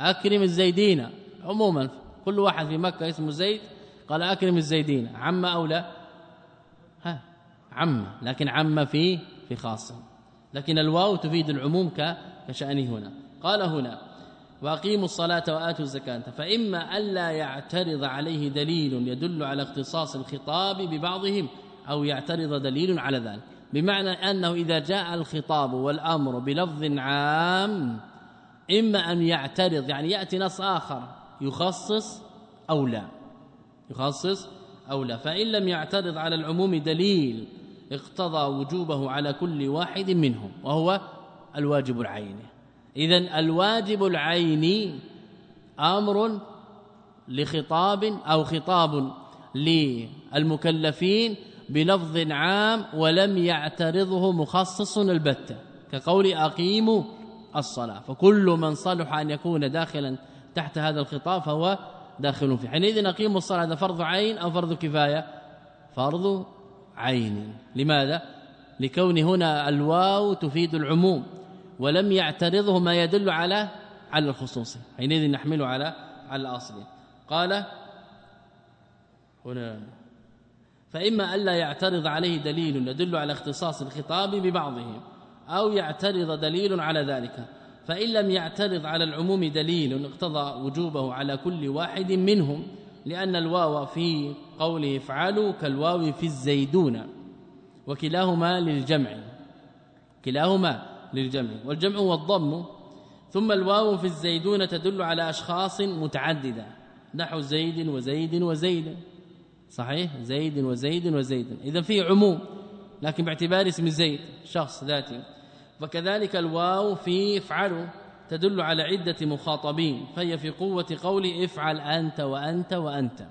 أكرم الزيدين عموما. كل واحد في مكة اسمه زيد. قال أكرم الزيدين. عم أو لا؟ ها عم. لكن عم في في خاصه لكن الواو تفيد العموم كشأنه هنا. قال هنا واقيموا الصلاة وآتوا الزكاة. فإما ألا يعترض عليه دليل يدل على اختصاص الخطاب ببعضهم أو يعترض دليل على ذلك. بمعنى أنه إذا جاء الخطاب والأمر بلفظ عام إما أن يعترض يعني يأتي نص آخر يخصص أو لا. يخصص أو لا. فإن لم يعترض على العموم دليل اقتضى وجوبه على كل واحد منهم وهو الواجب العيني اذا الواجب العيني أمر لخطاب أو خطاب للمكلفين بلفظ عام ولم يعترضه مخصص البتة كقول اقيموا الصلاة. فكل من صلح أن يكون داخلا تحت هذا الخطاب فهو داخل فيه. حينئذ اقيموا الصلاة هذا فرض عين أو فرض كفاية؟ فرض عين. لماذا؟ لكون هنا الواو تفيد العموم. ولم يعترضه ما يدل على على الخصوص. حينئذ نحمله على على الأصل. قال هنا فإما ألا يعترض عليه دليل يدل على اختصاص الخطاب ببعضه أو يعترض دليل على ذلك. فإن لم يعترض على العموم دليل اقتضى وجوبه على كل واحد منهم لأن الواو في قوله افعلوا كالواو في الزيدون وكلاهما للجمع. كلاهما للجمع. والجمع والضم ثم الواو في الزيدون تدل على أشخاص متعددة. نحو زيد وزيد وزيد. صحيح؟ زيد وزيد وزيد. إذا في عموم لكن باعتبار اسم زيد شخص ذاتي. وكذلك الواو في افعلوا تدل على عدة مخاطبين. فهي في قوة قول افعل أنت وأنت وأنت.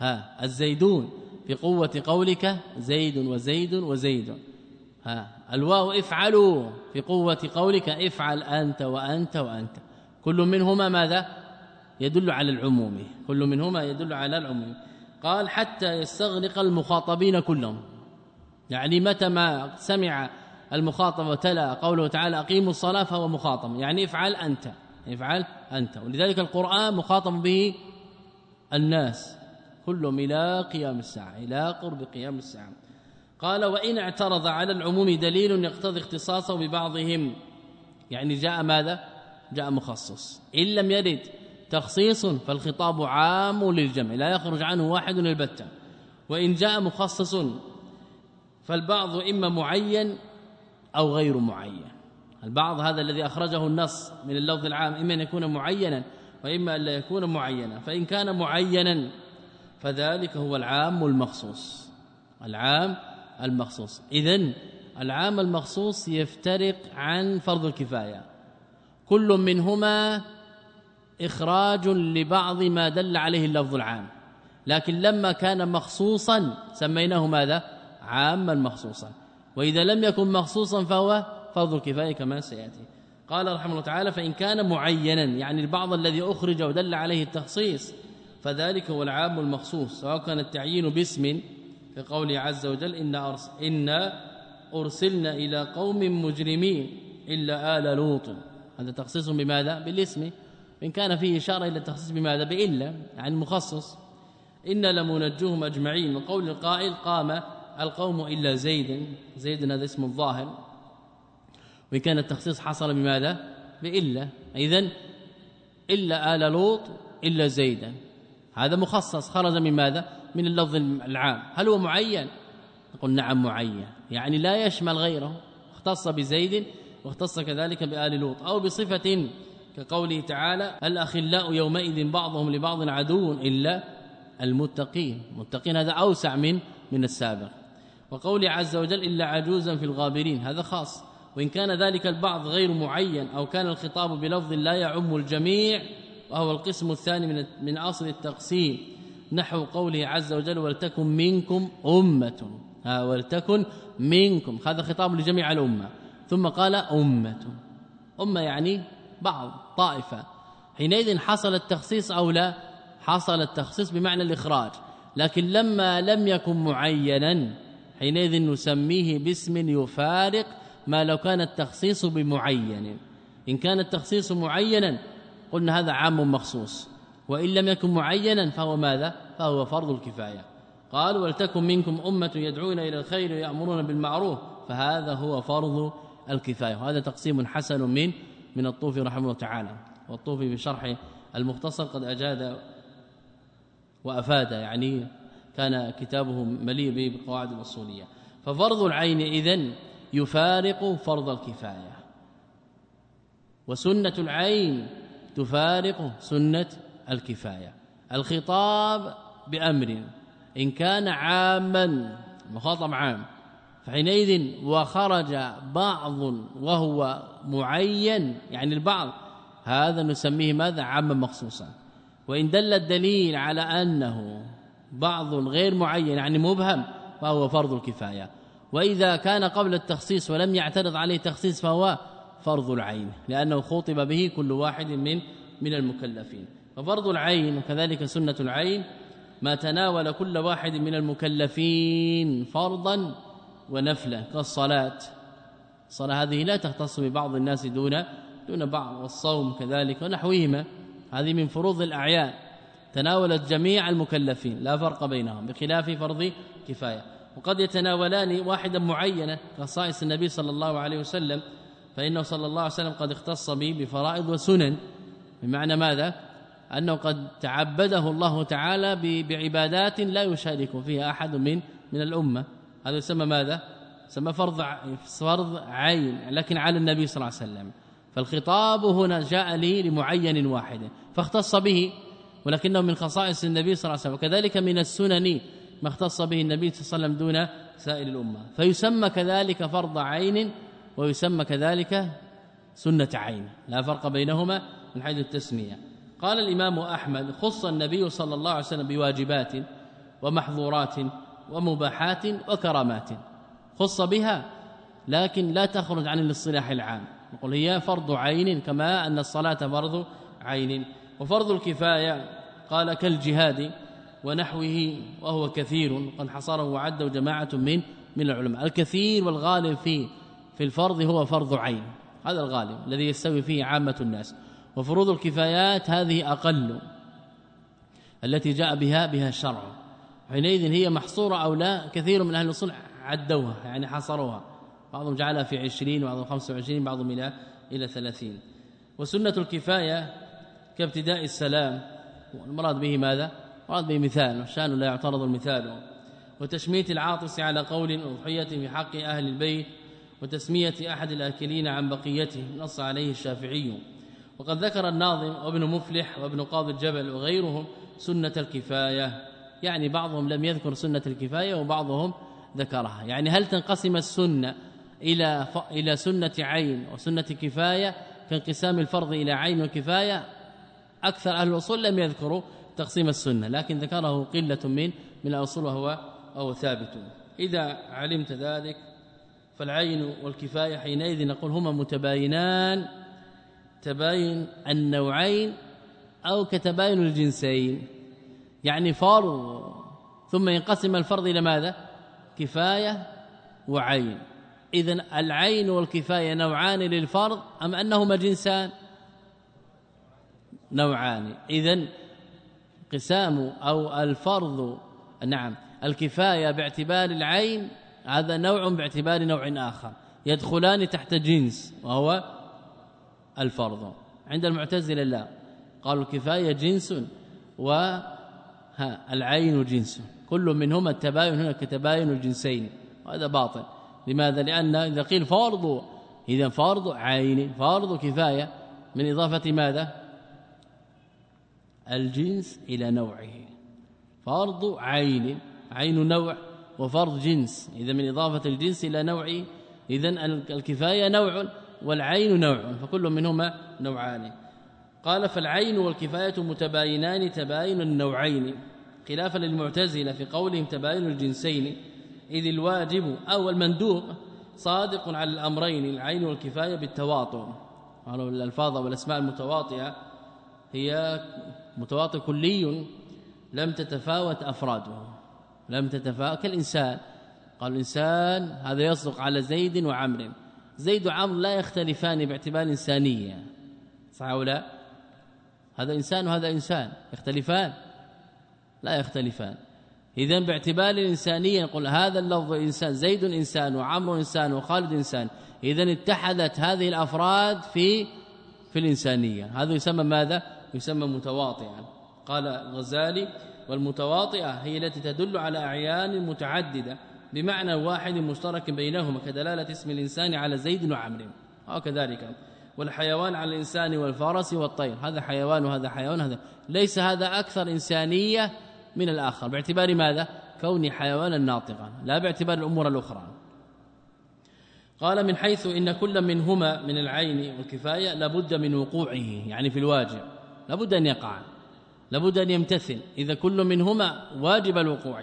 ها الزيدون في قوة قولك زيد وزيد وزيد. الواو افعلوا في قوة قولك افعل أنت وأنت وأنت. كل منهما ماذا؟ يدل على العموم. كل منهما يدل على العموم. قال حتى يستغرق المخاطبين كلهم. يعني متى ما سمع المخاطب وتلا قوله تعالى أقيموا الصلاة فهو مخاطب. يعني افعل أنت. افعل أنت. ولذلك القرآن مخاطب به الناس. كلهم إلى قيام الساعة إلى قرب قيام الساعة. قال وإن اعترض على العموم دليل يقتضي اختصاصه ببعضهم. يعني جاء ماذا؟ جاء مخصص. إن لم يرد تخصيص فالخطاب عام للجمع لا يخرج عنه واحد البتة. وإن جاء مخصص فالبعض إما معين أو غير معين. البعض هذا الذي أخرجه النص من اللفظ العام إما أن يكون معينا وإما أن لا يكون معينا. فإن كان معينا فذلك هو العام المخصوص. العام المخصوص. اذا العام المخصوص يفترق عن فرض الكفاية. كل منهما إخراج لبعض ما دل عليه اللفظ العام. لكن لما كان مخصوصا سميناه ماذا؟ عاما مخصوصا. وإذا لم يكن مخصوصا فهو فرض الكفاية كما سيأتي. قال رحمه الله تعالى فإن كان معينا يعني البعض الذي أخرج ودل عليه التخصيص فذلك هو العام المخصوص سواء كان التعيين باسم كقوله عز وجل إن أرس إن أرسلنا إلى قوم مجرمين إلا آل لوط. هذا تخصيص بماذا؟ بالاسم. إن كان فيه إشارة إلى التخصيص بماذا؟ بإلا يعني مخصص. ان لمنجوهم أجمعين. من قول القائل قام القوم إلا زيد. زيد هذا اسم الظاهر. وإن كان التخصيص حصل بماذا؟ بإلا. اذا إلا آل لوط إلا زيدا هذا مخصص. خرج من ماذا؟ من اللفظ العام. هل هو معين؟ نقول نعم معين. يعني لا يشمل غيره. اختص بزيد واختص كذلك بآل لوط أو بصفة كقوله تعالى الأخلاء يومئذ بعضهم لبعض عدو إلا المتقين. المتقين هذا أوسع من من السابق. وقوله عز وجل إلا عجوزا في الغابرين. هذا خاص. وإن كان ذلك البعض غير معين أو كان الخطاب بلفظ لا يعم الجميع وهو القسم الثاني من من أصل التقسيم. نحو قوله عز وجل ولتكن منكم أمة. ها ولتكن منكم. هذا خطاب لجميع الأمة. ثم قال أمة. أمة يعني بعض طائفة. حينئذ حصل التخصيص أو لا؟ حصل التخصيص بمعنى الإخراج. لكن لما لم يكن معينا حينئذ نسميه باسم يفارق ما لو كان التخصيص بمعين. إن كان التخصيص معينا قلنا هذا عام مخصوص. وإن لم يكن معينا فهو ماذا؟ فهو فرض الكفاية. قال ولتكن منكم أمة يدعون إلى الخير ويامرون بالمعروف فهذا هو فرض الكفاية. وهذا تقسيم حسن من من الطوفي رحمه الله تعالى. والطوفي بشرح المختصر قد أجاد وأفاد يعني كان كتابه مليء به بالقواعد الأصولية. ففرض العين إذن يفارق فرض الكفاية. وسنة العين تفارق سنة الكفاية. الخطاب بأمر إن كان عاما مخاطب عام فحينئذ وخرج بعض وهو معين يعني البعض هذا نسميه ماذا؟ عاما مخصوصا. وإن دل الدليل على أنه بعض غير معين يعني مبهم فهو فرض الكفاية. وإذا كان قبل التخصيص ولم يعترض عليه تخصيص فهو فرض العين لأنه خوطب به كل واحد من من المكلفين. ففرض العين وكذلك سنة العين ما تناول كل واحد من المكلفين فرضا ونفلا كالصلاة. الصلاة هذه لا تختص ببعض الناس دون دون بعض والصوم كذلك ونحوهما. هذه من فروض الأعيان. تناولت جميع المكلفين لا فرق بينهم بخلاف فرض كفاية. وقد يتناولان واحدا معينا كخصائص النبي صلى الله عليه وسلم فإنه صلى الله عليه وسلم قد اختص به بفرائض وسنن. بمعنى ماذا؟ أنه قد تعبده الله تعالى بعبادات لا يشارك فيها أحد من من الأمة. هذا يسمى ماذا؟ يسمى فرض فرض عين لكن على النبي صلى الله عليه وسلم. فالخطاب هنا جاء لي لمعين واحد فاختص به ولكنه من خصائص النبي صلى الله عليه وسلم وكذلك من السنن ما اختص به النبي صلى الله عليه وسلم دون سائر الأمة. فيسمى كذلك فرض عين ويسمى كذلك سنة عين لا فرق بينهما من حيث التسمية. قال الإمام أحمد خص النبي صلى الله عليه وسلم بواجبات ومحظورات ومباحات وكرامات. خص بها لكن لا تخرج عن الاصطلاح العام. نقول هي فرض عين كما أن الصلاة فرض عين. وفرض الكفاية قال كالجهاد ونحوه وهو كثير قد حصره وعده جماعة من من العلماء. الكثير والغالب فيه في الفرض هو فرض عين. هذا الغالب الذي يستوي فيه عامة الناس. وفروض الكفايات هذه أقل. التي جاء بها بها الشرع. حينئذ هي محصورة أو لا كثير من أهل الصلح عدوها يعني حصروها بعضهم جعلها في 20 وبعضهم 25 بعضهم إلى إلى 30 وسنة الكفاية كابتداء السلام. والمراد به ماذا؟ مراد به مثال والشان لا يعترض المثال. وتشميت العاطس على قول أضحية في حق أهل البيت وتسمية أحد الآكلين عن بقيته نص عليه الشافعي. وقد ذكر الناظم وابن مفلح وابن قاضي الجبل وغيرهم سنة الكفاية. يعني بعضهم لم يذكر سنة الكفاية وبعضهم ذكرها. يعني هل تنقسم السنة إلى إلى سنة عين وسنة كفاية؟ كانقسام الفرض إلى عين وكفاية؟ أكثر أهل الأصول لم يذكروا تقسيم السنة لكن ذكره قلة من من الأصول وهو أو ثابت. إذا علمت ذلك فالعين والكفاية حينئذ نقول هما متباينان. تباين النوعين أو كتباين الجنسين. يعني فرض ثم ينقسم الفرض إلى ماذا؟ كفاية وعين. إذن العين والكفاية نوعان للفرض أم أنهما جنسان؟ نوعان. إذن قسام أو الفرض نعم الكفاية باعتبار العين هذا نوع باعتبار نوع آخر. يدخلان تحت جنس وهو الفرض. عند المعتزله لا قالوا الكفاية جنس و العين جنس. كل منهما التباين هنا كتباين الجنسين. وهذا باطل. لماذا؟ لأن إذا قيل فرض إذا فرض عين فرض كفاية. من إضافة ماذا؟ الجنس إلى نوعه. فرض عين عين نوع وفرض جنس. إذا من إضافة الجنس إلى نوعه اذا الكفاية نوع والعين نوع فكل منهما نوعان. قال فالعين والكفاية متباينان تباين النوعين خلافا للمعتزلة في قولهم تباين الجنسين. إذ الواجب أو المندوب صادق على الأمرين العين والكفاية بالتواطؤ. قالوا الألفاظ والأسماء المتواطئة هي متواطئ كلي لم تتفاوت أفراده لم تتفاوت كالإنسان. قال الإنسان هذا يصدق على زيد وعمر زيد وعمر لا يختلفان باعتبار إنسانية. صح أو لا؟ هذا إنسان وهذا إنسان. يختلفان؟ لا يختلفان. اذا باعتبار الإنسانية نقول هذا اللفظ إنسان زيد إنسان وعمر إنسان وخالد إنسان. اذا اتحدت هذه الأفراد في في الإنسانية. هذا يسمى ماذا؟ يسمى متواطئا. قال الغزالي والمتواطئة هي التي تدل على أعيان متعددة. بمعنى واحد مشترك بينهما كدلالة اسم الإنسان على زيد وعمر أو كذلك والحيوان على الإنسان والفرس والطير. هذا حيوان وهذا حيوان هذا ليس هذا أكثر إنسانية من الآخر. باعتبار ماذا؟ كون حيوانا ناطقا. لا باعتبار الأمور الأخرى. قال من حيث إن كل منهما من العين والكفاية لابد من وقوعه. يعني في الواجب. لابد أن يقع. لابد أن يمتثل. إذا كل منهما واجب الوقوع.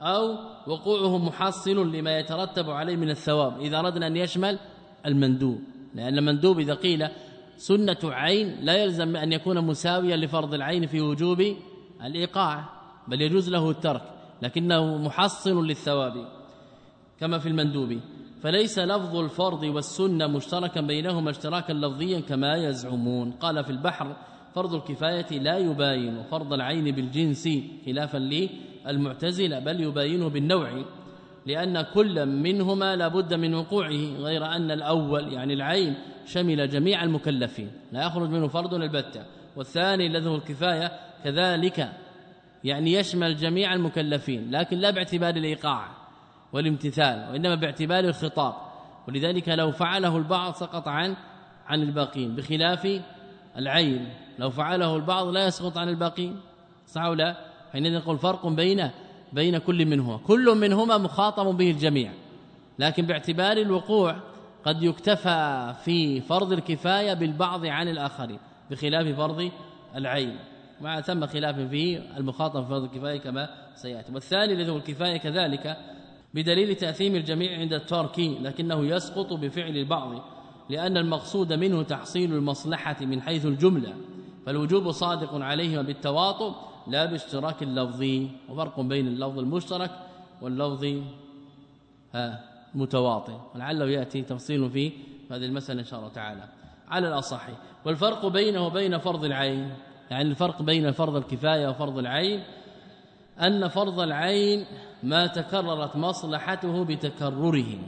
أو وقوعه محصل لما يترتب عليه من الثواب إذا أردنا أن يشمل المندوب لأن المندوب إذا قيل سنة عين لا يلزم أن يكون مساويا لفرض العين في وجوب الإيقاع بل يجوز له الترك لكنه محصن للثواب كما في المندوب. فليس لفظ الفرض والسنة مشتركا بينهما اشتراكا لفظيا كما يزعمون. قال في البحر فرض الكفاية لا يباين فرض العين بالجنس خلافا للمعتزلة بل يباينه بالنوع لأن كل منهما لابد من وقوعه غير أن الأول يعني العين شمل جميع المكلفين لا يخرج منه فرض البتة. والثاني الذي هو الكفاية كذلك يعني يشمل جميع المكلفين لكن لا باعتبار الإيقاع والامتثال وإنما باعتبار الخطاب. ولذلك لو فعله البعض سقط عن عن الباقين بخلاف العين. لو فعله البعض لا يسقط عن الباقين. صح أو لا؟ حينئذ نقول فرق بين بين كل منهما كل منهما مخاطب به الجميع لكن باعتبار الوقوع قد يكتفى في فرض الكفاية بالبعض عن الآخرين بخلاف فرض العين مع ثم خلاف في المخاطب في فرض الكفاية كما سيأتي. والثاني الذي هو الكفايه كذلك بدليل تأثيم الجميع عند الترك لكنه يسقط بفعل البعض لأن المقصود منه تحصيل المصلحة من حيث الجملة فالوجوب صادق عليهما بالتواطؤ لا باشتراك اللفظ وفرق بين اللفظ المشترك واللفظ متواطئ. ولعله يأتي تفصيل في هذه المسألة إن شاء الله تعالى. على الأصح والفرق بينه وبين فرض العين يعني الفرق بين فرض الكفاية وفرض العين أن فرض العين ما تكررت مصلحته بتكرره.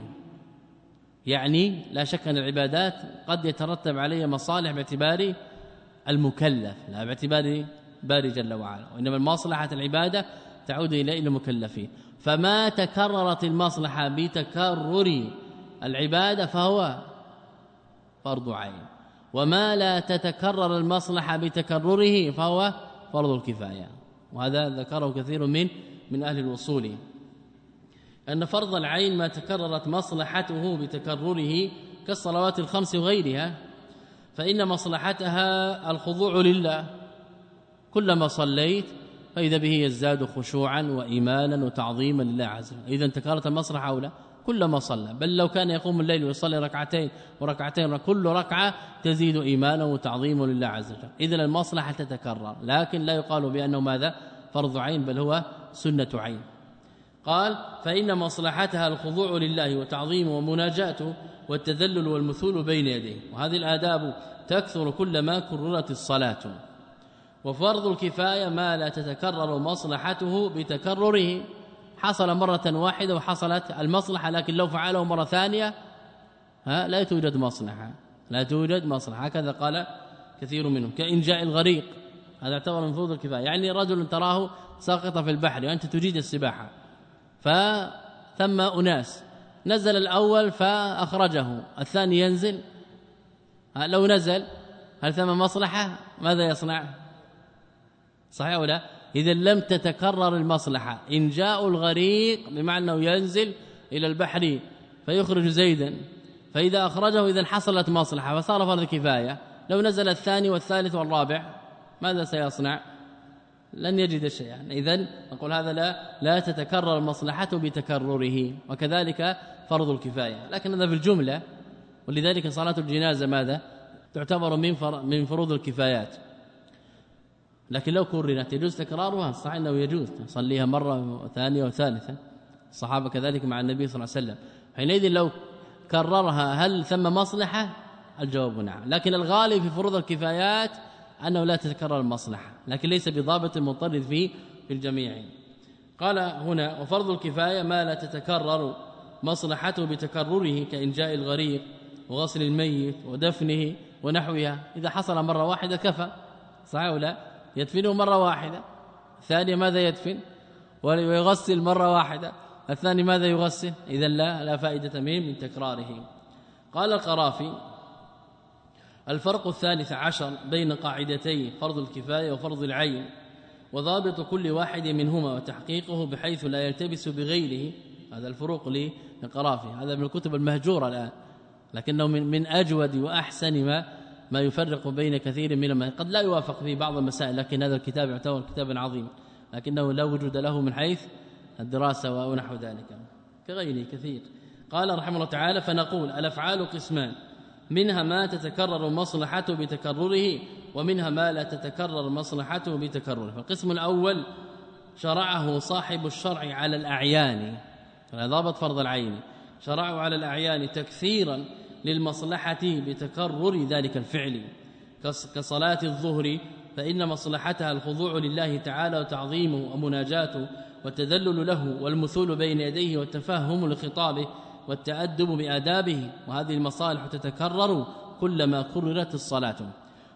يعني لا شك أن العبادات قد يترتب عليها مصالح باعتبار المكلف لا باعتبار باري جل وعلا. وإنما المصلحة العبادة تعود إلى المكلفين. فما تكررت المصلحة بتكرر العبادة فهو فرض عين. وما لا تتكرر المصلحة بتكرره فهو فرض الكفاية. وهذا ذكره كثير من من أهل الوصول. أن فرض العين ما تكررت مصلحته بتكرره كالصلوات الخمس وغيرها فإن مصلحتها الخضوع لله. كلما صليت فإذا به يزداد خشوعا وإيمانا وتعظيما لله عز وجل. إذا تكررت المصلحة أو لا؟ كلما صلى. بل لو كان يقوم الليل ويصلي ركعتين وركعتين كل ركعة تزيد إيمانا وتعظيما لله عز وجل. إذا المصلحة تتكرر لكن لا يقال بأنه ماذا؟ فرض عين بل هو سنة عين. قال فإن مصلحتها الخضوع لله وتعظيمه ومناجاته والتذلل والمثول بين يديه. وهذه الآداب تكثر كلما كررت الصلاة. وفرض الكفاية ما لا تتكرر مصلحته بتكرره. حصل مرة واحدة وحصلت المصلحة لكن لو فعله مرة ثانية ها لا توجد مصلحة. لا توجد مصلحة. هكذا قال كثير منهم. كإنجاء الغريق هذا يعتبر من فروض الكفاية. يعني رجل تراه ساقط في البحر وانت تريد السباحة. فثم أناس. نزل الأول فأخرجه. الثاني ينزل. لو نزل هل ثم مصلحة؟ ماذا يصنع؟ صحيح ولا إذا لم تتكرر المصلحة. إن جاء الغريق بمعنى أنه ينزل إلى البحر فيخرج زيدا. فإذا أخرجه إذا حصلت مصلحة فصار فرض كفاية. لو نزل الثاني والثالث والرابع ماذا سيصنع؟ لن يجد شيئا. اذا نقول هذا لا لا تتكرر المصلحة بتكرره وكذلك فرض الكفاية. لكن هذا في الجملة ولذلك صلاة الجنازة ماذا؟ تعتبر من من فروض الكفايات. لكن لو كررت يجوز تكرارها صح إنه يجوز. تصليها مرة ثانية وثالثة. الصحابة كذلك مع النبي صلى الله عليه وسلم. حينئذ لو كررها هل ثم مصلحة؟ الجواب نعم. لكن الغالب في فروض الكفايات أنه لا تتكرر المصلحة. لكن ليس بضابط مضطرد في في الجميع. قال هنا وفرض الكفاية ما لا تتكرر مصلحته بتكرره كإنجاء الغريق وغسل الميت ودفنه ونحوها. إذا حصل مرة واحدة كفى صحيح ولا يدفنه مرة واحدة. الثانية ماذا يدفن؟ ويغسل مرة واحدة. الثاني ماذا يغسل؟ اذا لا لا فائدة منه من تكراره. قال القرافي الفرق الثالث عشر بين قاعدتي فرض الكفاية وفرض العين وضابط كل واحد منهما وتحقيقه بحيث لا يلتبس بغيره. هذا الفروق لقرافي. هذا من الكتب المهجورة الآن لكنه من من أجود وأحسن ما ما يفرق بين كثير من ما قد لا يوافق في بعض المسائل لكن هذا الكتاب يعتبر كتابا عظيما لكنه لا وجود له من حيث الدراسة ونحو ذلك كغيره كثير. قال رحمه الله تعالى فنقول الأفعال قسمان منها ما تتكرر مصلحته بتكرره ومنها ما لا تتكرر مصلحته بتكرره. فالقسم الأول شرعه صاحب الشرع على الأعيان ضابط فرض العين شرعه على الأعيان تكثيرا للمصلحة بتكرر ذلك الفعل. كصلاة الظهر فإن مصلحتها الخضوع لله تعالى وتعظيمه ومناجاته والتذلل له والمثول بين يديه والتفهم لخطابه والتأدب بآدابه وهذه المصالح تتكرر كلما كررت الصلاة.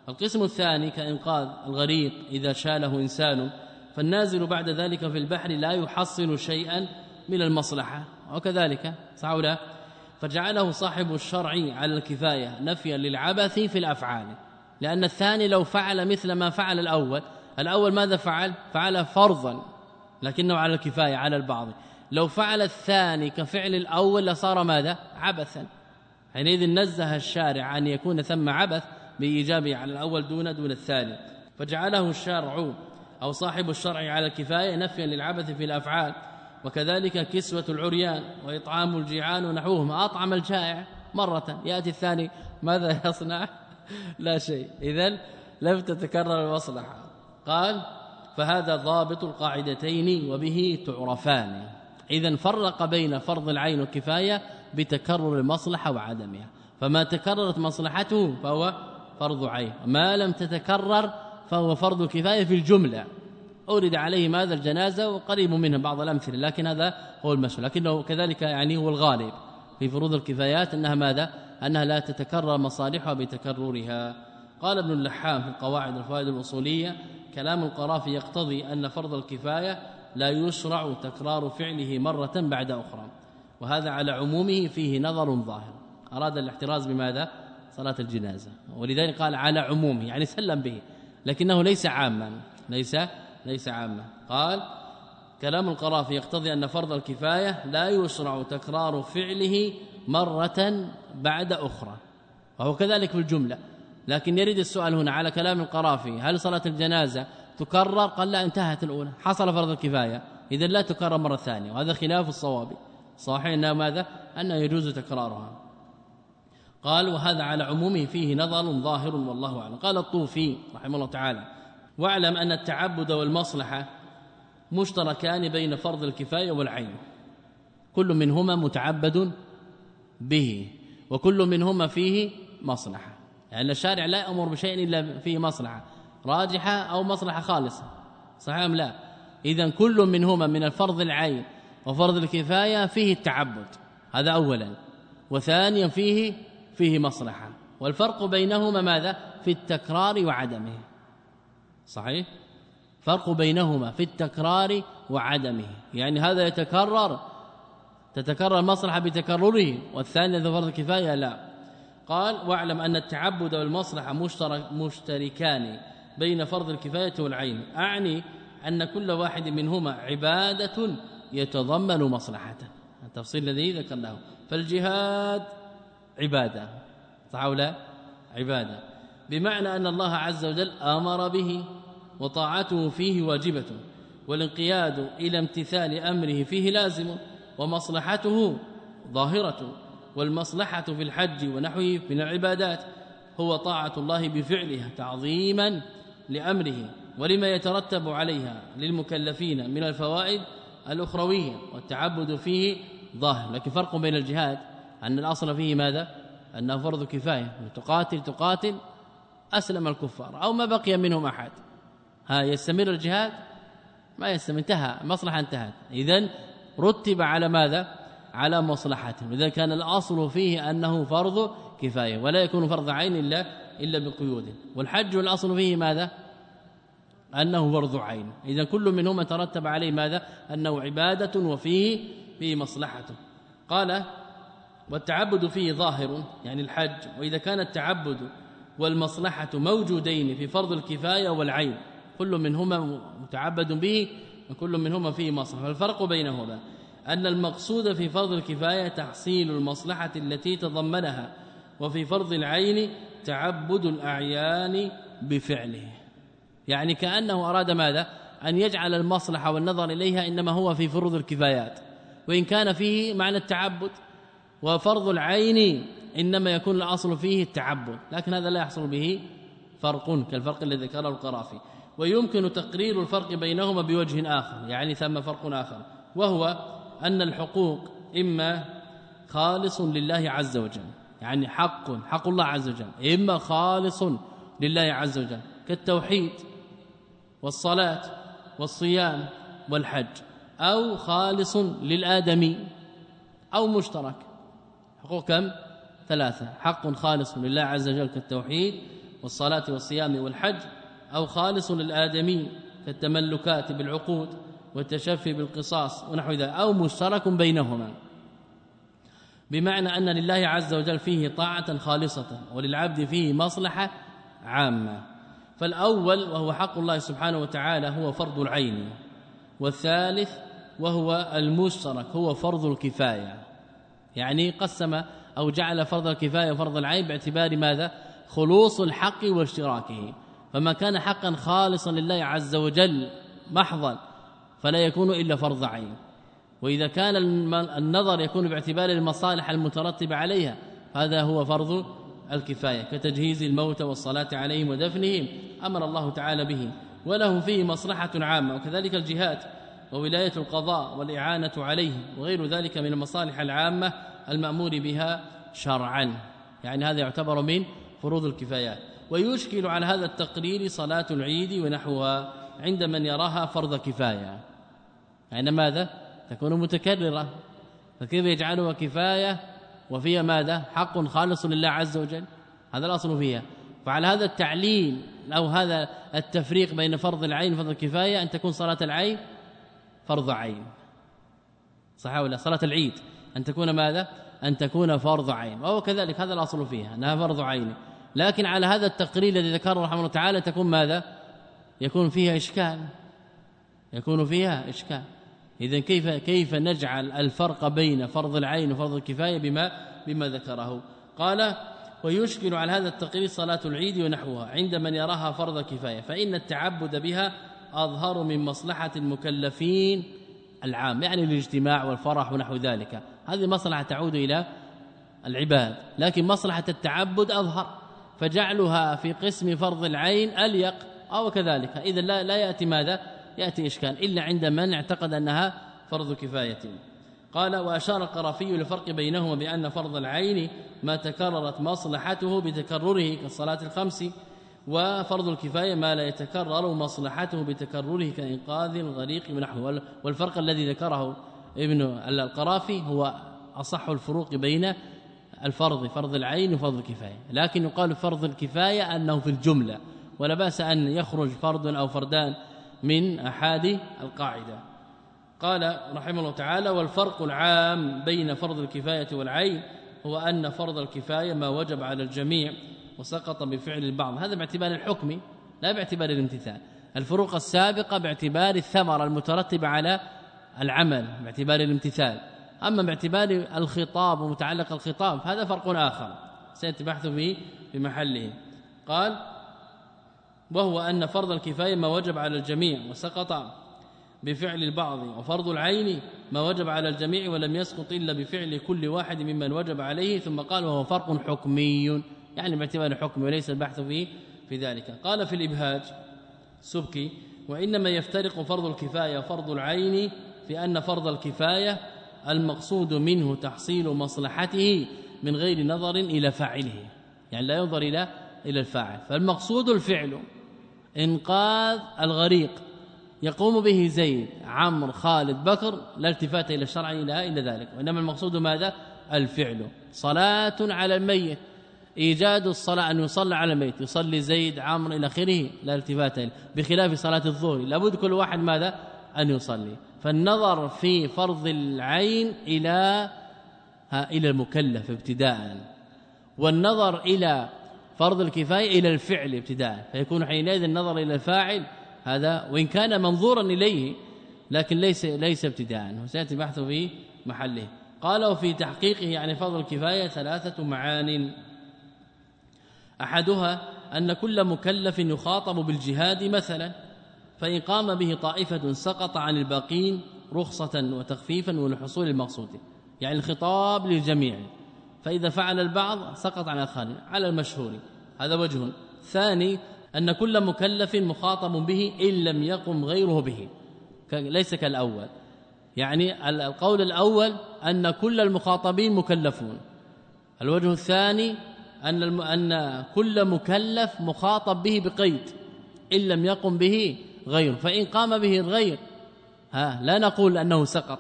القسم الثاني كإنقاذ الغريق إذا شاله إنسان فالنازل بعد ذلك في البحر لا يحصل شيئا من المصلحة وكذلك صعولا فجعله صاحب الشرع على الكفاية نفيا للعبث في الأفعال. لأن الثاني لو فعل مثل ما فعل الأول الأول ماذا فعل؟ فعل فرضا لكنه على الكفاية على البعض. لو فعل الثاني كفعل الأول لصار ماذا؟ عبثا. حينئذ نزه الشارع أن يكون ثم عبث بإيجابه على الأول دون دون الثاني. فجعله الشارع أو صاحب الشرع على الكفاية نفيا للعبث في الأفعال. وكذلك كسوة العريان وإطعام الجيعان ونحوهما. أطعم الجائع مرة. يأتي الثاني. ماذا يصنع؟ لا شيء. إذا لم تتكرر المصلحة. قال فهذا ضابط القاعدتين وبه تعرفان. اذا فرق بين فرض العين والكفاية بتكرر المصلحة وعدمها. فما تكررت مصلحته فهو فرض عين. ما لم تتكرر فهو فرض كفاية في الجملة. أورد عليه ماذا الجنازة وقريب منه بعض الأمثلة لكن هذا هو المشهور. لكنه كذلك يعني هو الغالب في فروض الكفايات أنها ماذا؟ أنها لا تتكرر مصالحها بتكررها. قال ابن اللحام في القواعد الفوائد الأصولية كلام القرافي يقتضي أن فرض الكفاية لا يشرع تكرار فعله مرة بعد أخرى وهذا على عمومه فيه نظر ظاهر. أراد الاحتراز بماذا؟ صلاة الجنازة. ولذلك قال على عمومه يعني سلم به لكنه ليس عاما ليس ليس عاما قال كلام القرافي يقتضي أن فرض الكفاية لا يشرع تكرار فعله مرة بعد أخرى. وهو كذلك في الجملة. لكن يريد السؤال هنا على كلام القرافي هل صلاة الجنازة تكرر قال لا انتهت الأولى حصل فرض الكفاية إذا لا تكرر مرة ثانية وهذا خلاف الصواب. صحيح أنها ماذا؟ أنه يجوز تكرارها. قال وهذا على عمومه فيه نظر ظاهر والله أعلم. قال الطوفي رحمه الله تعالى واعلم أن التعبد والمصلحة مشتركان بين فرض الكفاية والعين. كل منهما متعبد به وكل منهما فيه مصلحة. لأن يعني الشارع لا يأمر بشيء إلا فيه مصلحة. راجحة أو مصلحة خالصة. صحيح أم لا؟ إذا كل منهما من الفرض العين وفرض الكفاية فيه التعبد. هذا أولا. وثانيا فيه فيه مصلحة. والفرق بينهما ماذا؟ في التكرار وعدمه. صحيح؟ فرق بينهما في التكرار وعدمه. يعني هذا يتكرر تتكرر المصلحة بتكرره. والثاني ذو فرض الكفايه لا. قال واعلم أن التعبد والمصلحة مشترك مشتركان بين فرض الكفاية والعين. أعني أن كل واحد منهما عبادة يتضمن مصلحة التفصيل الذي ذكرناه. فالجهاد عبادة. صح أو لا؟ عبادة. بمعنى أن الله عز وجل أمر به. وطاعته فيه واجبة والانقياد إلى امتثال أمره فيه لازم ومصلحته ظاهرة والمصلحة في الحج ونحوه من العبادات هو طاعة الله بفعلها تعظيما لأمره ولما يترتب عليها للمكلفين من الفوائد الأخروية والتعبد فيه ظاهر. لكن فرق بين الجهاد أن الأصل فيه ماذا؟ أنه فرض كفاية تقاتل تقاتل أسلم الكفار أو ما بقي منهم أحد. ها يستمر الجهاد؟ ما يستمر انتهى مصلحة انتهت. إذن رتب على ماذا؟ على مصلحته اذا كان الأصل فيه أنه فرض كفاية ولا يكون فرض عين إلا إلا بقيود. والحج الاصل فيه ماذا؟ أنه فرض عين. اذا كل منهما ترتب عليه ماذا؟ أنه عبادة وفيه فيه مصلحة. قال والتعبد فيه ظاهر يعني الحج. وإذا كان التعبد والمصلحة موجودين في فرض الكفاية والعين كل منهما متعبد به وكل منهما فيه مصلحة. فالفرق بينهما أن المقصود في فرض الكفاية تحصيل المصلحة التي تضمنها وفي فرض العين تعبد الأعيان بفعله. يعني كأنه أراد ماذا؟ أن يجعل المصلحة والنظر إليها إنما هو في فروض الكفايات. وإن كان فيه معنى التعبد وفرض العين إنما يكون الأصل فيه التعبد. لكن هذا لا يحصل به فرق كالفرق الذي ذكره القرافي. ويمكن تقرير الفرق بينهما بوجه آخر يعني ثم فرق آخر وهو أن الحقوق إما خالص لله عز وجل يعني حق حق الله عز وجل إما خالص لله عز وجل كالتوحيد والصلاة والصيام والحج أو خالص للآدمي أو مشترك. حقوق كم؟ ثلاثة حق خالص لله عز وجل كالتوحيد والصلاة والصيام والحج أو خالص للآدمي كالتملكات بالعقود والتشفي بالقصاص ونحو ذلك أو مشترك بينهما. بمعنى أن لله عز وجل فيه طاعة خالصة وللعبد فيه مصلحة عامة. فالأول وهو حق الله سبحانه وتعالى هو فرض العين والثالث وهو المشترك هو فرض الكفاية. يعني قسم أو جعل فرض الكفاية وفرض العين باعتبار ماذا؟ خلوص الحق واشتراكه. فما كان حقا خالصا لله عز وجل محضا فلا يكون إلا فرض عين. وإذا كان النظر يكون باعتبار المصالح المترتبة عليها هذا هو فرض الكفاية كتجهيز الموت والصلاة عليهم ودفنهم أمر الله تعالى به وله فيه مصلحة عامة وكذلك الجهاد وولاية القضاء والإعانة عليه وغير ذلك من المصالح العامة المأمور بها شرعا. يعني هذا يعتبر من فروض الكفايات. ويشكل على هذا التقرير صلاة العيد ونحوها عند من يراها فرض كفاية. يعني ماذا؟ تكون متكررة. فكيف يجعلها كفاية؟ وفيها ماذا؟ حق خالص لله عز وجل. هذا الأصل فيها. فعلى هذا التعليل أو هذا التفريق بين فرض العين وفرض الكفاية أن تكون صلاة العين فرض عين. صح ولا صلاة العيد. أن تكون ماذا؟ أن تكون فرض عين. وهو كذلك. هذا الأصل فيها. أنها فرض عين. لكن على هذا التقرير الذي ذكره رحمه الله تعالى تكون ماذا؟ يكون فيها إشكال. يكون فيها إشكال. اذا كيف كيف نجعل الفرق بين فرض العين وفرض الكفاية بما بما ذكره؟ قال ويشكل على هذا التقرير صلاة العيد ونحوها عند من يراها فرض كفايه فإن التعبد بها أظهر من مصلحة المكلفين العام يعني الاجتماع والفرح ونحو ذلك. هذه مصلحة تعود إلى العباد لكن مصلحة التعبد أظهر. فجعلها في قسم فرض العين أليق أو كذلك. إذا لا لا يأتي ماذا؟ يأتي إشكال. إلا عند من اعتقد أنها فرض كفاية. قال وأشار القرافي للفرق بينهما بأن فرض العين ما تكررت مصلحته بتكرره كالصلاة الخمس وفرض الكفاية ما لا يتكرر مصلحته بتكرره كإنقاذ الغريق ونحوه والفرق الذي ذكره ابن القرافي هو أصح الفروق بين الفرض فرض العين وفرض الكفاية. لكن يقال فرض الكفاية أنه في الجملة ولا بأس أن يخرج فرد أو فردان من احاد القاعدة. قال رحمه الله تعالى والفرق العام بين فرض الكفاية والعين هو أن فرض الكفاية ما وجب على الجميع وسقط بفعل البعض. هذا باعتبار الحكم لا باعتبار الامتثال. الفروق السابقة باعتبار الثمرة المترتبة على العمل باعتبار الامتثال. أما باعتبار الخطاب ومتعلق الخطاب هذا فرق آخر. سياتي بحث فيه في محله. قال وهو أن فرض الكفاية ما وجب على الجميع وسقط بفعل البعض وفرض العين ما وجب على الجميع ولم يسقط إلا بفعل كل واحد ممن وجب عليه ثم قال وهو فرق حكمي يعني باعتبار الحكم وليس البحث فيه في ذلك. قال في الإبهاج سبكي وإنما يفترق فرض الكفاية وفرض العين في أن فرض الكفاية المقصود منه تحصيل مصلحته من غير نظر إلى فاعله يعني لا ينظر إلى إلى الفاعل. فالمقصود الفعل إنقاذ الغريق يقوم به زيد عمرو خالد بكر لا التفات إلى الشرع إلى إلى ذلك. وإنما المقصود ماذا؟ الفعل. صلاة على الميت إيجاد الصلاة أن يصلى على الميت يصلي زيد عمرو إلى آخره لا التفات إليه. بخلاف صلاة الظهر لابد كل واحد ماذا؟ أن يصلي. فالنظر في فرض العين إلى إلى المكلف ابتداء والنظر إلى فرض الكفاية إلى الفعل ابتداء فيكون حينئذ النظر إلى الفاعل هذا وإن كان منظورا إليه لكن ليس ليس ابتداء وسيأتي بحث في محله. قال وفي تحقيقه يعني فضل الكفاية ثلاثة معان. أحدها أن كل مكلف يخاطب بالجهاد مثلا. فإن قام به طائفة سقط عن الباقين رخصة وتخفيفا ولحصول المقصود يعني الخطاب للجميع. فإذا فعل البعض سقط عن الآخرين على المشهور. هذا وجه. ثاني أن كل مكلف مخاطب به إن لم يقم غيره به ليس كالأول. يعني القول الأول أن كل المخاطبين مكلفون. الوجه الثاني أن أن كل مكلف مخاطب به بقيد إن لم يقم به غير فإن قام به الغير ها لا نقول أنه سقط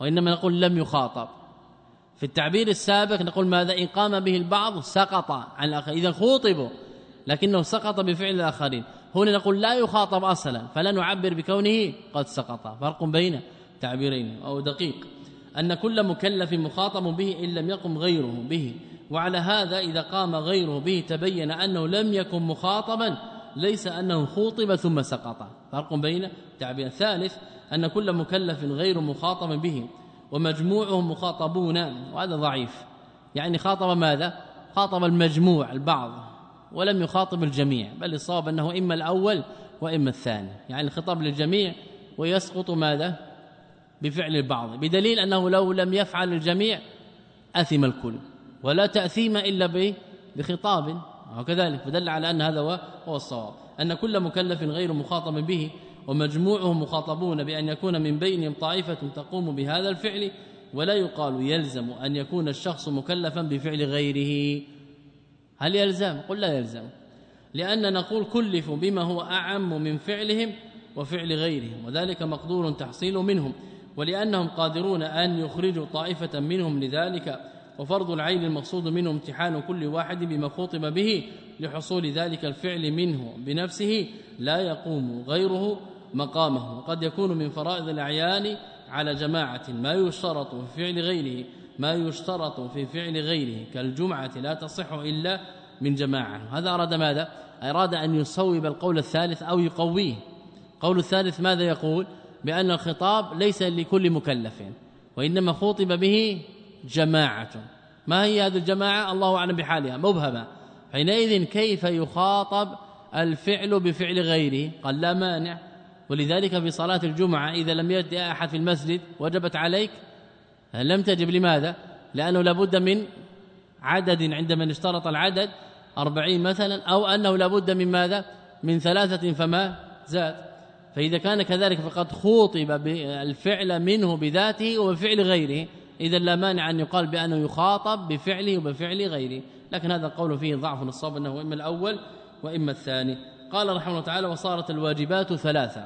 وإنما نقول لم يخاطب. في التعبير السابق نقول ماذا؟ إن قام به البعض سقط عن الآخر إذا خوطبوا لكنه سقط بفعل الآخرين. هنا نقول لا يخاطب أصلا فلا نعبر بكونه قد سقط. فرق بين تعبيرين أو دقيق. أن كل مكلف مخاطب به إن لم يقم غيره به. وعلى هذا إذا قام غيره به تبين أنه لم يكن مخاطبا ليس أنه خوطب ثم سقط. فرق بين تعبير ثالث أن كل مكلف غير مخاطب به ومجموعهم مخاطبون وهذا ضعيف. يعني خاطب ماذا؟ خاطب المجموع البعض ولم يخاطب الجميع بل الصواب أنه إما الأول وإما الثاني. يعني الخطاب للجميع ويسقط ماذا؟ بفعل البعض. بدليل أنه لو لم يفعل الجميع أثم الكل ولا تأثيم إلا بخطاب. وكذلك فدل على أن هذا هو الصواب. أن كل مكلف غير مخاطب به ومجموعهم مخاطبون بأن يكون من بينهم طائفة تقوم بهذا الفعل ولا يقال يلزم أن يكون الشخص مكلفا بفعل غيره. هل يلزم؟ قل لا يلزم. لأن نقول كلفوا بما هو أعم من فعلهم وفعل غيرهم وذلك مقدور تحصيل منهم ولأنهم قادرون أن يخرجوا طائفة منهم لذلك وفرض العين المقصود منه امتحان كل واحد بما خطب به لحصول ذلك الفعل منه بنفسه لا يقوم غيره مقامه. وقد يكون من فرائض الأعيان على جماعة ما يشترط في فعل غيره ما يشترط في فعل غيره كالجمعة لا تصح إلا من جماعة. هذا أراد ماذا؟ أراد أن يصوب القول الثالث أو يقويه. قول الثالث ماذا يقول؟ بأن الخطاب ليس لكل مكلف وإنما خطب به جماعة. ما هي هذه الجماعة؟ الله أعلم بحالها. مبهمة. حينئذ كيف يخاطب الفعل بفعل غيره؟ قال لا مانع. ولذلك في صلاة الجمعة إذا لم يأتي أحد في المسجد وجبت عليك لم تجب. لماذا؟ لأنه لابد من عدد. عند من اشترط العدد أربعين مثلا أو أنه لابد من ماذا؟ من ثلاثة فما زاد. فإذا كان كذلك فقد خوطب الفعل منه بذاته وبفعل غيره. إذا لا مانع أن يقال بأنه يخاطب بفعله وبفعل غيره. لكن هذا القول فيه ضعف الصواب أنه إما الأول وإما الثاني. قال رحمه الله تعالى وصارت الواجبات ثلاثة.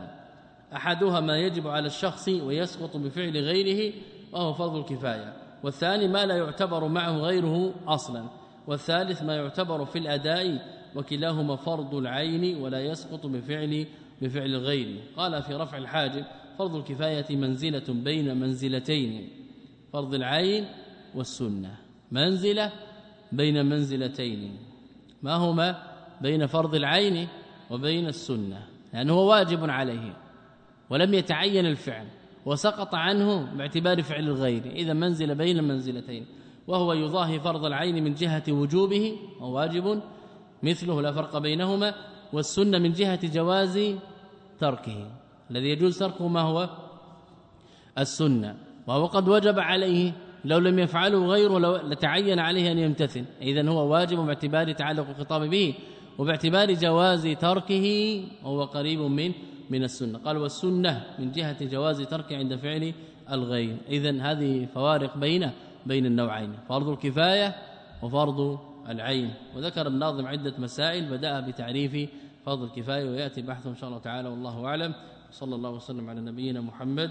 أحدها ما يجب على الشخص ويسقط بفعل غيره وهو فرض الكفاية. والثاني ما لا يعتبر معه غيره أصلا. والثالث ما يعتبر في الأداء وكلاهما فرض العين ولا يسقط بفعل بفعل الغير قال في رفع الحاجب فرض الكفاية منزلة بين منزلتين. فرض العين والسنة. منزلة بين منزلتين. ما هما؟ بين فرض العين وبين السنة. لأنه هو واجب عليه. ولم يتعين الفعل. وسقط عنه باعتبار فعل الغير. إذا منزل بين منزلتين. وهو يضاهي فرض العين من جهة وجوبه. وهو واجب. مثله لا فرق بينهما. والسنة من جهة جواز تركه. الذي يجوز تركه ما هو؟ السنة. وهو قد وجب عليه لو لم يفعله غيره لتعين عليه أن يمتثل. اذا هو واجب باعتبار تعلق الخطاب به وباعتبار جواز تركه وهو قريب من من السنة. قال والسنة من جهة جواز ترك عند فعل الغير. اذا هذه فوارق بين بين النوعين. فرض الكفاية وفرض العين. وذكر الناظم عدة مسائل بدا بتعريف فرض الكفاية ويأتي بحثه إن شاء الله تعالى والله أعلم. صلى الله وسلم على نبينا محمد